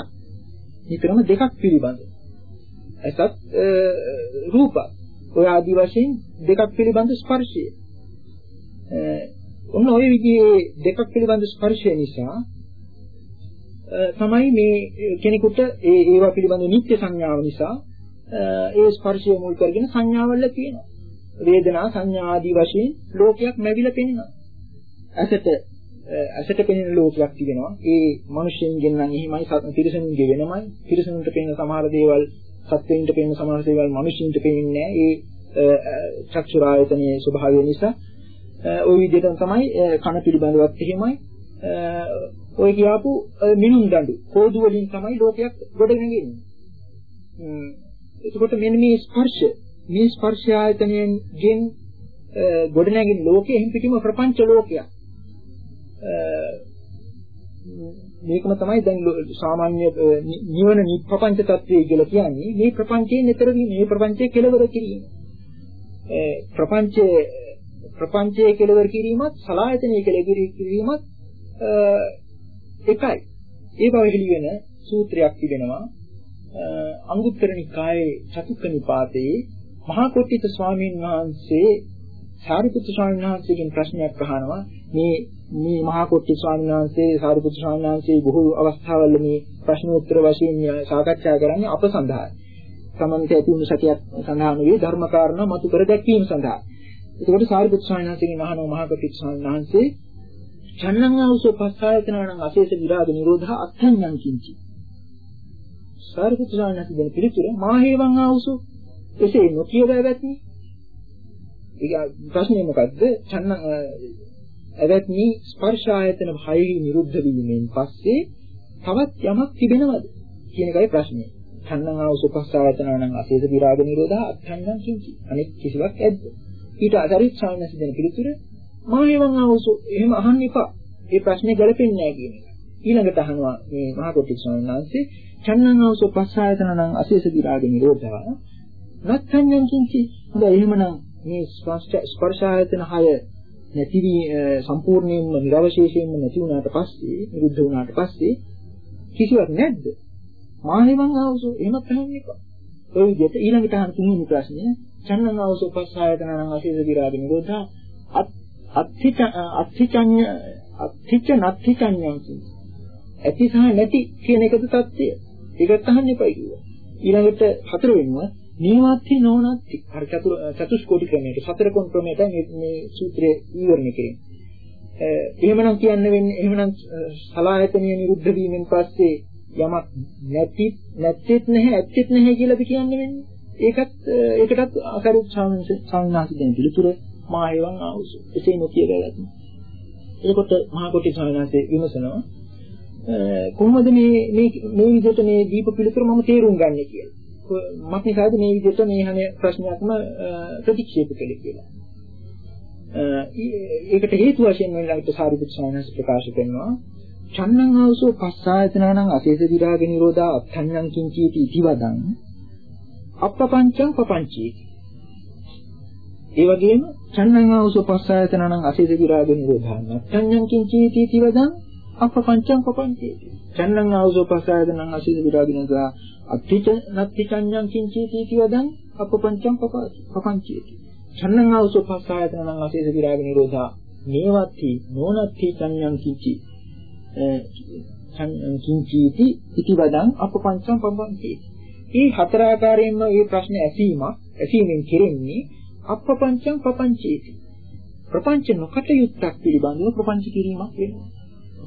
නිතරම දෙකක් පිළිබඳ. ඇසත් රූප. ඔය ආදි වශයෙන් දෙකක් පිළිබඳ ස්පර්ශය. ඔන්න ඔය විදිහේ දෙකක් පිළිබඳ ස්පර්ශය නිසා තමයි මේ කෙනෙකුට ඒ ඒවා පිළිබඳ නිත්‍ය සංඥාව නිසා ඒ ස්පර්ශය මුල් කරගෙන සංඥාවල් තියෙනවා. වේදනා සංඥා ආදී වශයෙන් ලෝකයක් ලැබිලා පෙනෙනවා. ඇසට ඇසට පෙනෙන ලෝකයක් තිබෙනවා. ඒ මිනිස්යෙන්ගෙන් නම් එහෙමයි තිරිසනුන්ගේ වෙනමයි. තිරිසනුන්ට පෙනෙන සමහර දේවල් සත්වයින්ට පෙනෙන සමහර දේවල් මිනිස්යින්ට පෙනෙන්නේ නැහැ. ඒ චක්ෂුරායතනයේ ස්වභාවය නිසා ওই විදිහටම තමයි කන පිළිබඳවත් එහෙමයි. ඔය කියාපු මිනුම් දඬු කෝදු වලින් තමයි ලෝකයක් ගොඩ නැගෙන්නේ. එතකොට මෙන්න මේ ස්පර්ශ මේ ස්පර්ශ ආයතනයෙන් ගෙන් ගොඩනැගෙන ලෝකයේ එහින් පිටිම ප්‍රපංච ලෝකයක්. මේකම තමයි දැන් සාමාන්‍ය නිවන නිප්‍රපංච තත්වයේ කියලා කියන්නේ මේ ප්‍රපංචයෙන් ඈතර වීම මේ ප්‍රපංචයේ කෙලවර කිරීම. ප්‍රපංචයේ ප්‍රපංචයේ කෙලවර කිරීමත් සලායතනයේ කෙලවර කිරීමත් එකයි. ඒ බව හෙළි වෙන සූත්‍රයක් තිබෙනවා. අංගුත්තර නිකායේ චතුක්ක නිපාතයේ මහා කොට්ටිත ස්වාමීන් වහන්සේ සාරිපුත්‍ර ස්වාමීන් වහන්සේගෙන් ප්‍රශ්නයක් අහනවා මේ මේ මහා කොට්ටිත ස්වාමීන් වහන්සේ සාරිපුත්‍ර ස්වාමීන් වහන්සේ බොහෝ අවස්ථාවල මේ ප්‍රශ්නෝත්තර වශයෙන් සාකච්ඡා කරන්නේ අප සඳහා. සමන්ත ඇති වුණු සතියක් සඳහා නෙවෙයි ධර්ම කාරණා මතු කර දැක්වීම සඳහා. ඒකට සාරිපුත්‍ර ස්වාමීන් වහන්සේගෙන් අහනවා මහා කොට්ටිත ස්වාමීන් වහන්සේ චන්නං ආවසෝ පස්සායතනං අශේෂ විරාග නිරෝධා අත්ථඤ්ඤං කිංචි සාරිපුත්‍ර ස්වාමීන් වහන්සේ දෙන පිළිතුර මාහේවං ආවුසු එසේ නොකිය බැවැත්නි. ඒක ප්‍රශ්නේ මොකද්ද? චන්න ඇවැත්නි ස්පර්ශ ආයතන භයයි නිරුද්ධ වීමෙන් පස්සේ තවත් යමක් තිබෙනවද කියන එකයි ප්‍රශ්නේ. චන්නං ආවුසුපස්ස ආයතන නම් අසේස විරාග නිරෝධා අත්‍යංගං කිංචි. අනෙක් කිසිවක් ඇද්ද? ඊට අදරිත් ස්වාමීන් වහන්සේ දෙන පිළිතුර මාහේවං ආවුසු එහෙම අහන්න එපා. ඒ ප්‍රශ්නේ ගැලපෙන්නේ නැහැ කියන එක. ඊළඟට අහනවා මේ මහා කොටි ස්වාමීන් වහන්සේ චන්නං ආවුසුපස්ස ආයතන නම් අසේස විරාග නිරෝධා නත්ත්‍යංගං කිංචි. හොඳයි එහෙමනම් මේ ස්පර්ශ ආයතන 6 නැති වී සම්පූර්ණයෙන්ම නිරවශේෂයෙන්ම නැති වුණාට පස්සේ නිරුද්ධ වුණාට පස්සේ කිසිවක් නැද්ද? මානෙවන් ආවසෝ එහෙමත් අහන්නේ කොහොමද? ඔය විදිහට ඊළඟට අහන තුන්වෙනි ප්‍රශ්නය චන්නං ආවසෝ පස්සායතනං අසීද විරාග නිරෝධා අත්ථිච අත්ථිචඤ්ඤ අත්ථිච නත්ථිචඤ්ඤං ඇති සහ නැති කියන එකද தත්ත්වය. ඒකත් අහන්න එපා කිව්වා. ඊළඟට හතරවෙනිව නීවාත්ති නොනත්ති අර චතුර් චතුස්කෝටි ක්‍රමයට සතර කොන් ක්‍රමයට මේ මේ සූත්‍රයේ විවරණය කරන්නේ. එහෙමනම් කියන්න වෙන්නේ එහෙමනම් සලායතනීය නිරුද්ධ වීමෙන් පස්සේ යමක් නැති නැත්තේත් නැහැ ඇත්තේත් නැහැ කියලාද කියන්න වෙන්නේ. ඒකත් ඒකටත් අකරු සංඥාසි දෙන පිළිතුර මා එවන් ආවුස. එසේ නොකිය බැලත්. එතකොට මහා කොටි සංඥාසේ විමසනවා කොහොමද මේ මේ මේ විදිහට මේ දීප පිළිතුර මම තේරුම් ගන්නේ කියලා. මත් නිසාද මේ විදිහට මේ හැම ප්‍රශ්නයක්ම ප්‍රතික්ෂේප කළේ කියලා. ඒකට හේතු වශයෙන් වෙනලට සාරිපුත් ස්වාමීන් ප්‍රකාශ කරනවා චන්නං ආවසෝ පස්සායතනං අශේෂ විරාග නිරෝධා අත්ථඤ්ඤං කිංචීති ඉතිවදං අප්පපංචං පපංචීති ඒ වගේම චන්නං ආවසෝ පස්සායතනං අශේෂ විරාග නිරෝධා අත්ථඤ්ඤං කිංචීති ඉතිවදං අප්පපංචං පපංචීති චන්නං ආවසෝ පස්සායතනං අශේෂ විරාග නිරෝධා අත්ථිච නත්ථිචඤ්ඤං කිංචීති ඉතිවදං අප්පපංචං පපංචීති චන්නං ආවසෝ පස්සායතනං අශේෂ විරාග නිරෝධා නේවත්ති නොනත්ථි චඤ්ඤං කිංචීති කිංචීති ඉතිවදං අපපංචම් පබ්බන්ති. මේ හතර ආකාරයෙන්ම මේ ප්‍රශ්න ඇසීමක් ඇසීමෙන් කෙරෙන්නේ අපපංචම් පපංචීති. ප්‍රපංච නොකටයුත්තක් පිළිබඳව ප්‍රපංච කිරීමක් වෙනවා.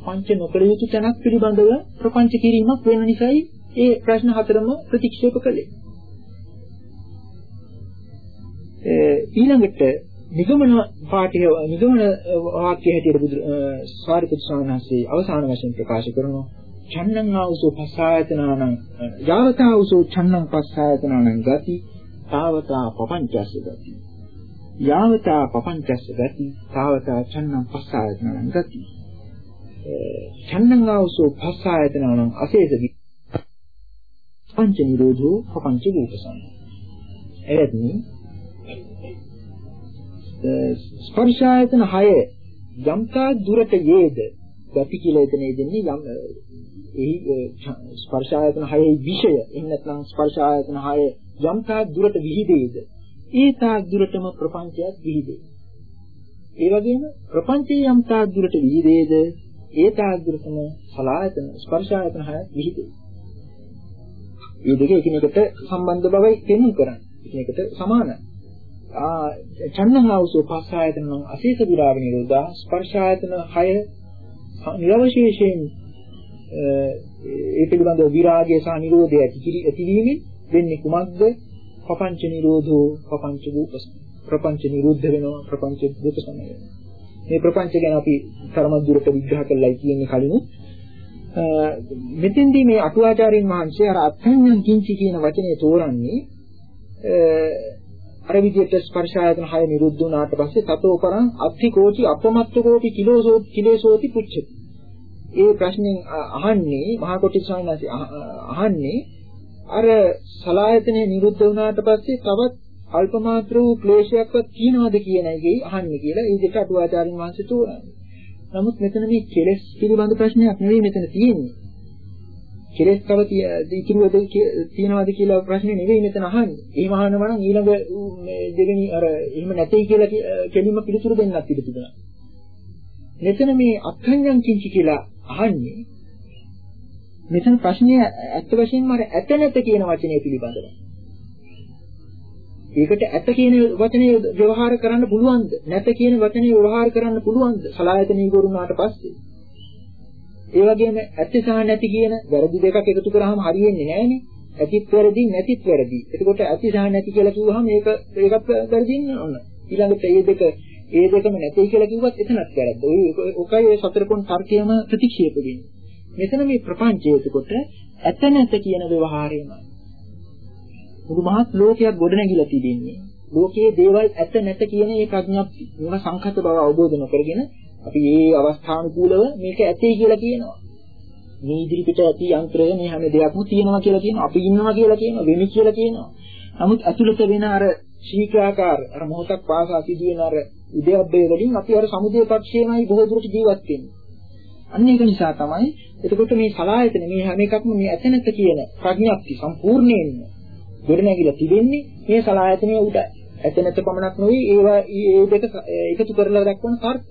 ප්‍රපංච නොකළ යුතු තැනක් පිළිබඳව ප්‍රපංච කිරීමක් වෙන නිසායි ඒ ප්‍රශ්න හතරම ප්‍රතික්ෂේප කළේ. ඊළඟට නිගමන පාඨය නිගමන වාක්‍ය හැටියට බුදු සාරිපුත් සානහසේ අවසාන වශයෙන් ප්‍රකාශ කරනවා. චන්නං ආවසෝ පස්සායතනානං යාවතාවසෝ චන්නං පස්සායතනානං ගති තාවතා පపంచස්ස ගති. යාවතා පపంచස්ස ගති තාවතා චන්නං පස්සායතනානං ගති. චන්නං ආවසෝ පස්සායතනානං අශේෂ පංච නිරෝධෝ පపంచ රූපසං. එයත්නි ස්පර්ශායතන 6 යම්කා දුරට යේද? ගති කියලා එතන දෙන්නේ යම් එහි ස්පර්ශායතන 6 විෂය. එහෙම නැත්නම් ස්පර්ශායතන 6 යම්කා දුරට විහිදේද? ඒ තාක් දුරටම ප්‍රපංචයක් විහිදේ. ඒ වගේම ප්‍රපංචයේ යම්කා දුරට විහිදේද? ඒ තාග්‍රසම සලායතන ස්පර්ශායතන හය විහිදේ. මේ දෙක එකිනෙකට සම්බන්ධ බවයි පෙන්වු කරන්නේ. එකිනෙකට සමානයි. ආ චන්නහාවසෝ පස්සායතන නම් අශේෂ විරාග නිරෝධා ස්පර්ශායතන හය නිරවශේෂයෙන් ඒ පිළිබඳව විරාගය සහ නිරෝධය ඇතිවීමෙන් වෙන්නේ කුමක්ද? පපංච නිරෝධෝ පපංච දුක ප්‍රපංච නිරුද්ධ වෙනවා ප්‍රපංච දුක සමය වෙනවා මේ ප්‍රපංච ගැන අපි තරම දුරට විග්‍රහ කළයි කියන්නේ කලින්. මෙතෙන්දී මේ අටුවාචාරින් වහන්සේ අර අත්ඤ්ඤං කිංචි කියන වචනේ තෝරන්නේ අර විදිහට ස්පර්ශ ආයතන හය නිරුද්ධ වුණාට පස්සේ තතෝ පරං අත්ථි කෝටි අපමත්ත කෝටි කිලෝසෝ කිලේසෝති පුච්චති. ඒ ප්‍රශ්نين අහන්නේ මහා කොටි ස්වාමීන් වහන්සේ අහන්නේ අර සලායතනේ නිරුද්ධ වුණාට පස්සේ තවත් අල්ප මාත්‍ර වූ ක්ලේශයක්වත් තියනවද කියන එකයි අහන්නේ කියලා ඒ දෙක අටුවාචාරින් වහන්සේ තෝරන්නේ. නමුත් මෙතන මේ කෙලෙස් පිළිබඳ ප්‍රශ්නයක් නෙවෙයි මෙතන තියෙන්නේ. කෙලෙස් තව ඉතුරුවද තියනවාද කියලා ප්‍රශ්නේ නෙවෙයි මෙතන අහන්නේ. එහෙම අහනවා නම් ඊළඟ මේ දෙවෙනි අර එහෙම නැtei කියලා කෙලින්ම පිළිතුරු දෙන්නත් ඉඩ තිබුණා. මෙතන මේ අක්ඛඤ්ඤං කිංචි කියලා අහන්නේ මෙතන ප්‍රශ්නේ ඇත්ත වශයෙන්ම අර ඇත නැත කියන වචනේ පිළිබඳව. ඒකට ඇත කියන වචනේ ව්‍යවහාර කරන්න පුළුවන්ද? නැත කියන වචනේ ව්‍යවහාර කරන්න පුළුවන්ද? සලායතනී ගුරුනාට පස්සේ. ඒ වගේම ඇත්ත සහ නැති කියන වැරදි දෙකක් එකතු කරාම හරියන්නේ නැහැනේ. ඇතිත් වැරදි නැතිත් වැරදි. එතකොට ඇති සහ නැති කියලා කිව්වහම මේක ඒකත් වැරදින්නේ ඕන. ඊළඟට මේ දෙක ඒ දෙකම නැtei කියලා කිව්වත් එතනත් වැරද්ද. ඔය ඔකයි ඔය සතර කොන් තර්කයම ප්‍රතික්ෂේප වෙන්නේ. මෙතන මේ ප්‍රපංචය එතකොට ඇත නැත කියන ව්‍යවහාරයමයි. මුළු මහත් ලෝකයක් ගොඩනැගිලා තිබෙන්නේ. ලෝකයේ දේවල් ඇත නැත කියන මේ ප්‍රඥප්ති මොන සංකත බව අවබෝධ නොකරගෙන අපි මේ අවස්ථානුකූලව මේක ඇතේ කියලා කියනවා. මේ ඉදිරිපිට ඇති යන්ත්‍රය මේ හැම දෙයක්ම තියෙනවා කියලා කියනවා. අපි ඉන්නවා කියලා කියනවා. වෙමි කියලා කියනවා. නමුත් ඇතුළත වෙන අර ශීක්‍රාකාර අර මොහොතක් පාසා සිදුවෙන අර උද්‍යප්පය වලින් අපි අර සමුදේ පක්ෂයමයි බොහෝ දුරට ජීවත් වෙන්නේ. අන්න ඒක නිසා තමයි එතකොට මේ සලායතන මේ හැම එකක්ම මේ ඇතනත කියන ප්‍රඥප්ති සම්පූර්ණයෙන්ම ගොඩනැගිලා තිබෙන්නේ මේ සලායතනයේ උඩයි. ඇතනත පමණක් නෙවෙයි ඒවා ඒ දෙක එකතු කරලා දක්වන තර්ක.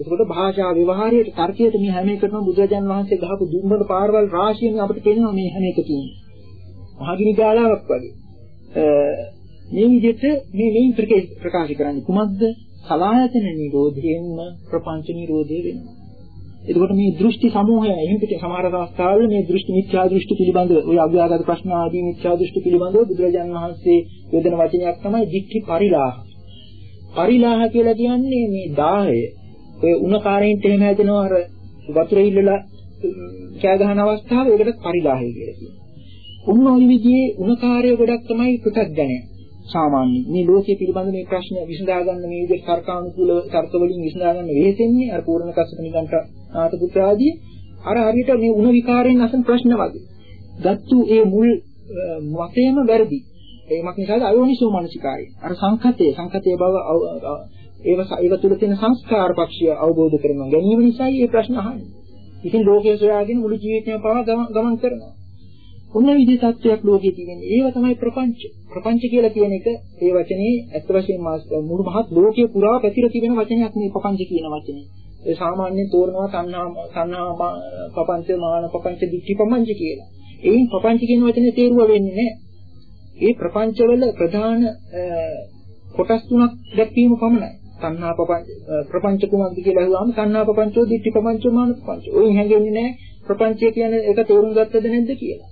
එතකොට භාෂා ව්‍යවහාරයේ තර්කයට මේ හැම එකටම බුදුරජාන් වහන්සේ ගහපු දුම්බර පාරවල් රාශියෙන් අපිට පේනවා මේ හැම එකකින්. මහගිනි ජාලාවක් වගේ. මේ විදිහට මේ මේ ප්‍රකාශ කරන්නේ කුමක්ද? සලායතන නිරෝධයෙන්ම ප්‍රපංච නිරෝධය වෙනවා. එතකොට මේ දෘෂ්ටි සමූහය එහෙම පිට සමහර අවස්ථාවල මේ දෘෂ්ටි මිත්‍යා දෘෂ්ටි පිළිබඳව ඔය අභ්‍යාගත ප්‍රශ්න ආදී මිත්‍යා දෘෂ්ටි පිළිබඳව බුදුරජාණන් වහන්සේ යොදන වචනයක් තමයි දික්ටි පරිලාහ. පරිලාහ කියලා කියන්නේ මේ 10 ඔය උණකාරයින්ට එහෙම හැදෙනවා අර වතුර ඉල්ලලා කෑ ගහන අවස්ථාව ඒකට පරිලාහය කියලා කියනවා. උන් ওই විදිහේ උණකාරය ගොඩක් තමයි පෘථග්ජනය. සාමාන්‍ය මේ ලෝකයේ පිළිබඳ මේ ප්‍රශ්න විසඳා ගන්න මේ විදිහට තර්කානුකූල තර්ක වලින් විසඳා ගන්න වෙහෙසෙන්නේ අර පූර්ණ කස්සප නිකන්ට ආත පුත්‍ර ආදී අර හරියට මේ උණ විකාරයෙන් අසන ප්‍රශ්න වගේ. ගත්තු ඒ මුල් වශයෙන්ම වැරදි. ඒමක් නිසාද අයෝනිසෝ මනසිකාරය. අර සංකතයේ සංකතයේ බව ඒව ඒව තුළ තියෙන සංස්කාර පක්ෂය අවබෝධ කරගන්න ගැනීම නිසා මේ ප්‍රශ්න අහන්නේ. ඉතින් ලෝකයේ සොයාගෙන මුළු ජීවිතේම පවා ගමන් කරනවා. ඔන්න විදිහ තත්වයක් ලෝකයේ තියෙන්නේ. ඒව තමයි ප්‍රපංච. ප්‍රපංච කියලා කියන එක ඒ වචනේ ඇත්ත වශයෙන්ම මුළු මහත් ලෝකයේ පුරා පැතිර තිබෙන වචනයක් මේ ප්‍රපංච කියන වචනේ. ඒ සාමාන්‍යයෙන් තෝරනවා සංහා සංහා පපංච මාන පපංච දික්ටි පපංච කියලා. ඒයින් පපංච කියන වචනේ තේරුව වෙන්නේ නැහැ. ඒ ප්‍රපංචවල ප්‍රධාන කොටස් තුනක් දැක්වීම පමණයි. සංහා පපංච ප්‍රපංච කුමක්ද කියලා අහුවාම සංහා පපංචෝ දික්ටි පපංචෝ මාන පපංච. ඔයින් හැංගෙන්නේ නැහැ ප්‍රපංචය කියන්නේ ඒක තේරුම් ගත්තද නැද්ද කියලා.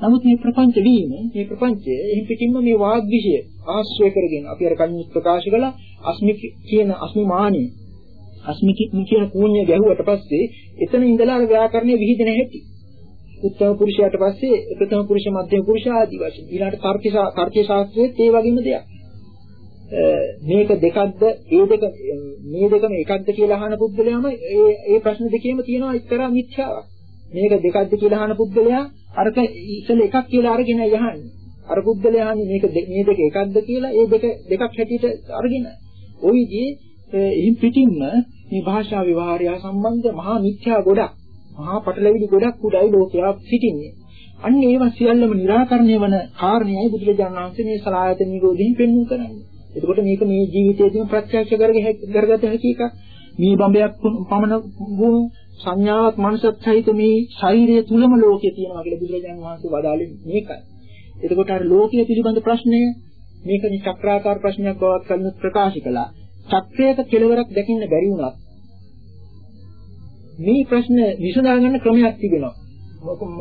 නමුත් මේ ප්‍රපංච වීම මේ ප්‍රපංචය එහි පිටින්ම මේ වාග්විෂය ආශ්‍රය කරගෙන අපි අර කලින් ප්‍රකාශ කළා අස්මි කියන අස්මිමානිය අස්මි කියන කූණ්‍ය ගැහුවට පස්සේ එතන ඉඳලා අර ව්‍යාකරණයේ විහිදෙන හැටි උත්තම පුරුෂයාට පස්සේ ප්‍රථම පුරුෂ මධ්‍යම පුරුෂ ආදී වශයෙන් ඊළඟට තර්ක තර්ක ශාස්ත්‍රයේත් ඒ වගේම දෙයක් මේක දෙකක්ද ඒ දෙක මේ දෙකම එකක්ද කියලා අහන පුද්ගලයාම ඒ ඒ ප්‍රශ්න දෙකේම තියෙනවා එක්තරා මිත්‍යාවක් මේක දෙකක්ද කියලා අහන පුද්ගලයා අරක ඉතල එකක් කියලා අරගෙන යහන්නේ. අර පුද්ගලයා අහන්නේ මේක මේ දෙක එකක්ද කියලා ඒ දෙක දෙකක් හැටියට අරගෙන. ওই විදිහේ එහින් පිටින්ම මේ භාෂා විවහාරය සම්බන්ධ මහා මිත්‍යා ගොඩක් මහා පටලැවිලි ගොඩක් උඩයි ලෝකයා සිටින්නේ. අන්න ඒවා සියල්ලම निराකරණය වන කාරණේයි බුදුරජාණන් වහන්සේ මේ සලායතන නිරෝධයෙන් පෙන්වු කරන්නේ. එතකොට මේක මේ ජීවිතයේදීම ප්‍රත්‍යක්ෂ කරගත හැකි එකක්. මේ බඹයක් පමණ වූ සංඥාවක් මනසත් සහිත මේ ශරීරය තුලම ලෝකේ තියෙනවා කියලා බුදුරජාණන් වහන්සේ වදාළේ මේකයි. එතකොට අර ලෝකයේ පිළිබඳ ප්‍රශ්නය මේක චක්‍රාකාර ප්‍රශ්නයක් බවක් කරන ප්‍රකාශ කළා. චක්‍රයක කෙලවරක් දකින්න බැරි වුණත් මේ ප්‍රශ්න විසඳා ගන්න ක්‍රමයක් තිබෙනවා.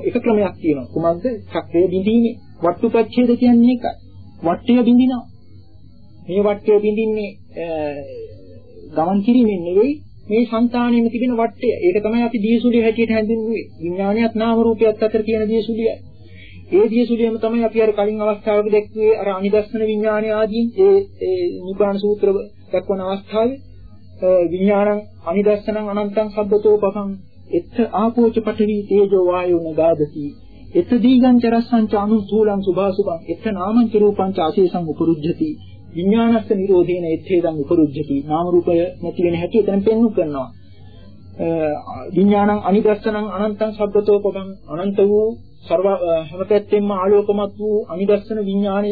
එක ක්‍රමයක් තියෙනවා. කුමක්ද? චක්‍රය බිඳීමේ වට්ටුපච්ඡේද කියන්නේ ඒකයි. වට්ටය බිඳිනවා. මේ වට්ටය බිඳින්නේ ගමන් කිරීමෙන් නෙවෙයි මේ సంతානෙම තිබෙන වටය. ඒක තමයි අපි දියසුලිය හැටියට හැඳින්වුවේ. විඥානියත් නාම රූපයත් අතර තියෙන දියසුලියයි. ඒ දියසුලියම තමයි අපි අර කලින් අවස්ථාවක දැක්ුවේ අර අනිදස්සන විඥානය ආදීන් ඒ ඒ නිබ්බාන සූත්‍ර දක්වන අවස්ථාවේ විඥානං අනිදස්සනං අනන්තං සබ්බතෝ පකං එත්ත ආපෝච පඨවි තේජෝ වායෝ නගාදති එත්ත දීගංච රස්සංච අනුසූලං සුභාසුභං එත්ත නාමංච රූපංච ආශේසං උපරුජ්ජති. විඥානස්ස නිරෝධේන එච්ඡේදං උපරුජ්ජති. නාම රූපය නැති වෙන හැටි එතන පෙන්වු කරනවා. විඥානං අනිදස්සනං අනන්තං සබ්බතෝ පබං අනන්ත වූ සර්ව හැම පැත්තෙම ආලෝකමත් වූ අනිදස්සන විඥාණය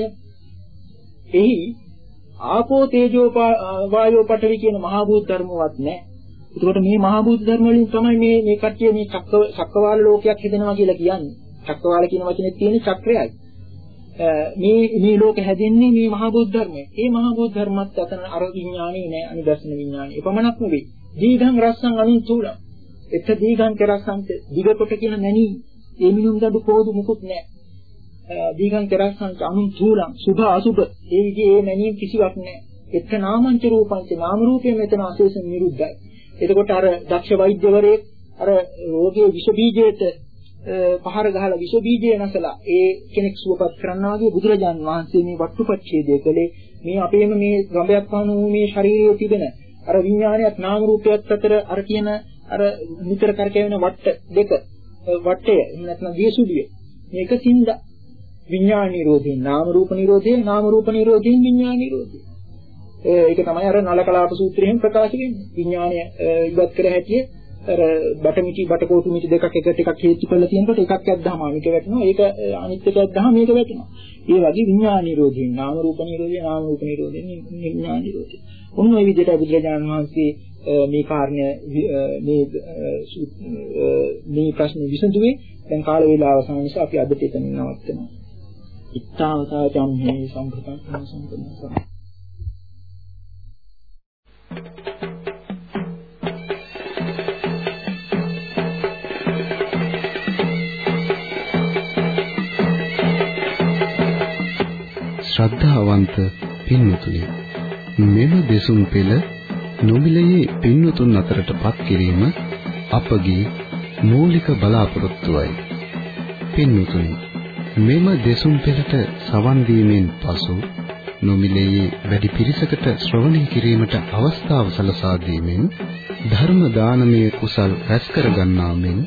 එහි ආපෝ තේජෝ වායෝ පඨවි කියන මහා භූත ධර්මවත් නැහැ. එතකොට මේ මහා භූත ධර්ම වලින් තමයි මේ මේ කට්ටිය මේ චක්ක චක්කවාල ලෝකයක් හදනවා කියලා කියන්නේ. චක්කවාල කියන වචනේ තියෙන චක්‍රයයි. මේ මේ ලෝක හැදෙන්නේ මේ මහා බුද්ධ ධර්මයේ. මේ මහා බුද්ධ ධර්මත් අතන අර විඥානේ නෑ අනිදර්ශන විඥානේ. එපමණක් නෙවෙයි. දීඝං රස්සං අනින්තුල. එත දීගං කරස්සන්ත දිගකොට කියන නැණී ඒ මිනුම් දඩු පොදු මුකුත් නැහැ. Uh, දීගං කරස්සන්ත අනුන් චූලං සුභ අසුභ ඒ විදිහේ ඒ නැණී කිසිවක් නැහැ. එත නාමංච රූපංච නාම රූපය මෙතන අශේෂ නිරුද්ධයි. එතකොට අර දක්ෂ වෛද්‍යවරයෙක් අර රෝගයේ විෂ බීජයට uh, පහර ගහලා විෂ බීජය නැසලා ඒ කෙනෙක් සුවපත් කරනවා වගේ බුදුරජාන් වහන්සේ මේ වට්ටුපච්ඡේදය කළේ මේ අපේම මේ ගඹයක් වහන මේ ශරීරයේ තිබෙන අර විඥානයත් නාම රූපයත් අතර අර කියන අර නිතර කරකැවෙන වට්ට දෙක uh, වට්ටය එහෙම නැත්නම් දියසුලිය මේක සින්ද විඥාන නිරෝධේ නාම රූප නිරෝධේ නාම රූප නිරෝධේ විඥාන නිරෝධේ ඒක තමයි අර නලකලාප සූත්‍රයෙන් ප්‍රකාශ වෙන්නේ. විඥානය ඉවත් කර හැටියේ අර බටමිටි බටකොටු මිටි දෙකක් එකට එකක් හේතු කරලා තියෙනකොට එකක් ඇද්දාම අනික වැටෙනවා. ඒක අනිත් එක ඇද්දාම මේක වැටෙනවා. ඒ වගේ විඥාන නිරෝධයෙන් නාම රූප නිරෝධය නාම රූප නිරෝධයෙන් විඥාන නිරෝධය ඔන්න ඔය විදිහට බුදුරජාණන් වහන්සේ මේ කාරණය මේ මේ ප්‍රශ්නේ විසඳුවේ. දැන් කාල වේලාව අවසන් නිසා අපි අදට එතන නවත්තනවා. ඉත්තාවතා චම්හේ සම්පතං සම්පතං ශ්‍රද්ධාවන්ත පින්වතුනි මෙම දෙසුම් පෙළ නොමිලයේ පින්වතුන් අතරටපත් කිරීම අපගේ මූලික බලාපොරොත්තුවයි. පින්වතුනි මෙම දෙසුම් පෙළට සවන් දීමෙන් පසු නොමිලයේ වැඩි පිරිසකට ශ්‍රවණය කිරීමට අවස්ථාව සලසා දීමෙන් ධර්ම දානමය කුසල් රැස් කර ගන්නා මෙන්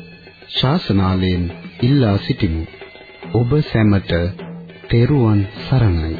ශාසනාලයෙන් ඉල්ලා සිටිමු. ඔබ සැමට තෙරුවන් සරණයි.